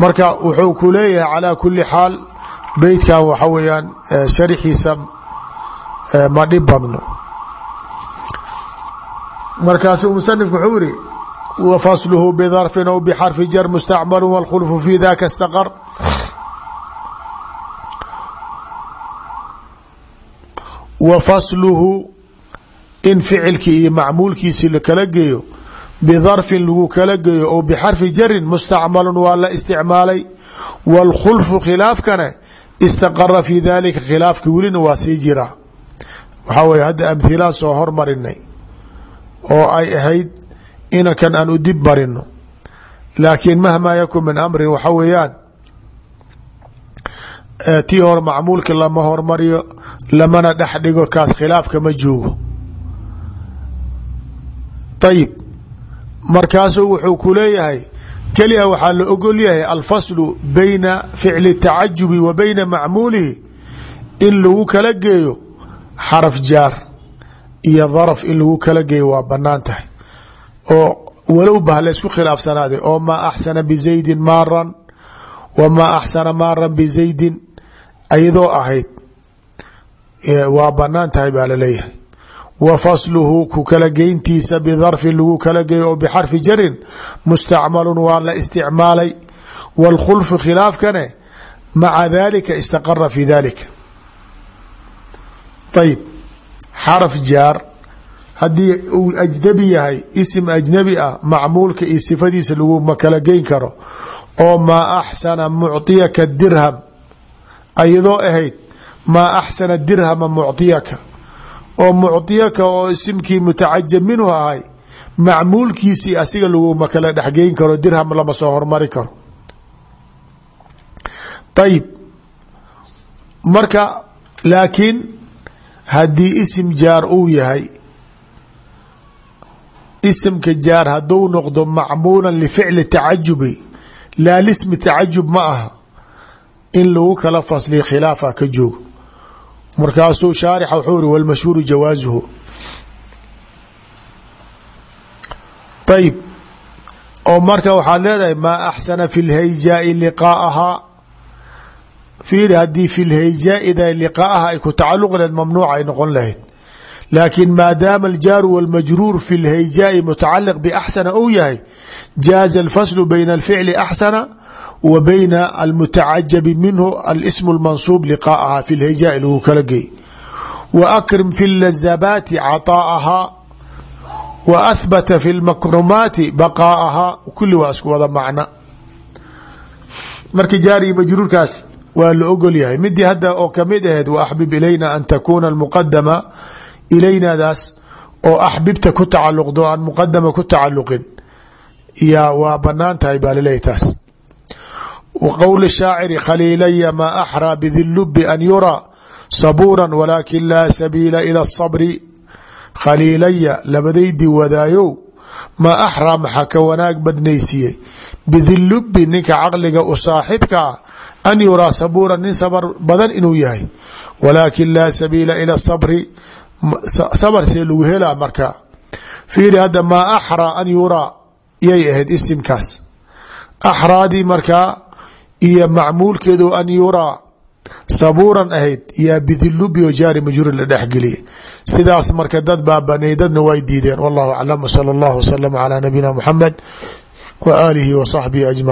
marka wuxuu ku leeyahay calaa kuli xaal beytkan waxa weeyaan sharixiisa ma dhib badno. Markaasuu musanifku wuxuu iri wa fasluhu bidarfin aw bxarfi jar mustacmalu wاlkhulfu fi daka istaqar wa fasluhu in ficilkii iyo macmuulkiisi lakala geeyo bidarfin lagu kala geeyo oo bxarfi jarin mustacmalu waa la isticmaalay wاlkhulfu khilaafkana istaqara fi dalika khilaafka welina waa sii jira. Waxaa weye hadda amhilaan soo hormarinay oo ay ahayd inankan aan u dib marino laakiin mahmaa yakun min amrin waxa tii hore macmuulka lama hormariyo lamana dhex dhigo kaas khilaafka ma joogo. Ayib markaasuu wuxuu ku leeyahay keliya waxaa la ogol yahay alfaslu bayna ficli tacajubi wa bayna macmuulihi in lagu kala geeyo xaraf jaar iyo daraf in lagu kala geeyo waa bannaan tahay. Oo walow bah la isku khilaafsanaaday oo maa axsana bizaydin maaran wa maa axsana maaran bizaydin ayadoo ahayd waa bannaan tahay baa la leeyahay wa fasluhu ku kala geyntiisa bidarfin lagu kala geeyo oo bixarfi jarin mustacmalun waa la isticmaalay. Wاlkhulfu khilaafkane maca dalika istaqara fi dalika ayib xaraf jaar haddii uu ajnabi yahay isim ajnabi ah macmuulka iyo sifadiisa laguma kala geyn karo. Oo maa axsana mucطiyaka dirham ayadoo ahayd maa axsana dirhama mucطiyaka oo mucطiyaka oo isimkii mutacajab ahay macmuulkiisii asiga laguma kala dhexgeyn karo dirham lama soo hormari karo. Ayib marka laakiin haddii isim jaar uu yahay isimka jaar hadduu noqdo macmuula lificli tacajubi laa lismi tacajub ma aha in lagu kala fasliya khilaafa ka joogo. Markaasuu shaarixa wuxuu iri walmashhuuru jawaasuhu ayib oo marka waxaad leedahay maa axsana fi lhayjaai liqaa'ahaa fiiri haddii fi lhayjaaida liqaa'aha ay ku tacaluq laheyd mamnuuc ay noqon lahayd. Laakiin maadaama aljaaru wاlmajruur fi lhayjaai mutacaliq baxsana ou yahay jaaza alfaslu bayna alficli axsana wa bayna almutacajabi minhu alsm اlmansuub liqaa'aha fi lhayjaai lagu kala geey wa akrim fi lazabaati caطaa'ahaa wa ahbata fi lmakrumaati baqaa'ahaa kuli waa isku wada macna marka jaari majruurkaas waa la ogol yahay. Midii hadda oo ka mid ahayd wa axbib ilayna an takuuna almuqadama ilaynadaas oo axbibta ku tacaluqdo aan muqadama ku tacaluqin yaa waa bannaan tahay baa laleeyahy taas wa qowl shaaciri khaliilaya maa axraa bidilubi an yuraa sabuura walaakin laa sabiila ila asabri khaliilaya labadaydii wadaayow maa axraa maxaa ka wanaag badnaysiiyey bidilubi ninka caqliga u saaxibka ah an yuraa sabuura nin sabar badan inuu yahay walaakin laa sabiila ila sabri sabar see lagu helaa marka fiiri hadda maa axraa an yuraa yay ahayd isimkaas axraadii markaa iyo macmuulkeedu an yuraa sabuuran ahayd yaa bidilubi oo jaari majruur la dhexgeliya sidaas marka dad baa banay dadna way diideen wallahu aclam wsala allahu wasalam calaa nabiyina muxamed wa aalihi wa saxbihi ajmaciin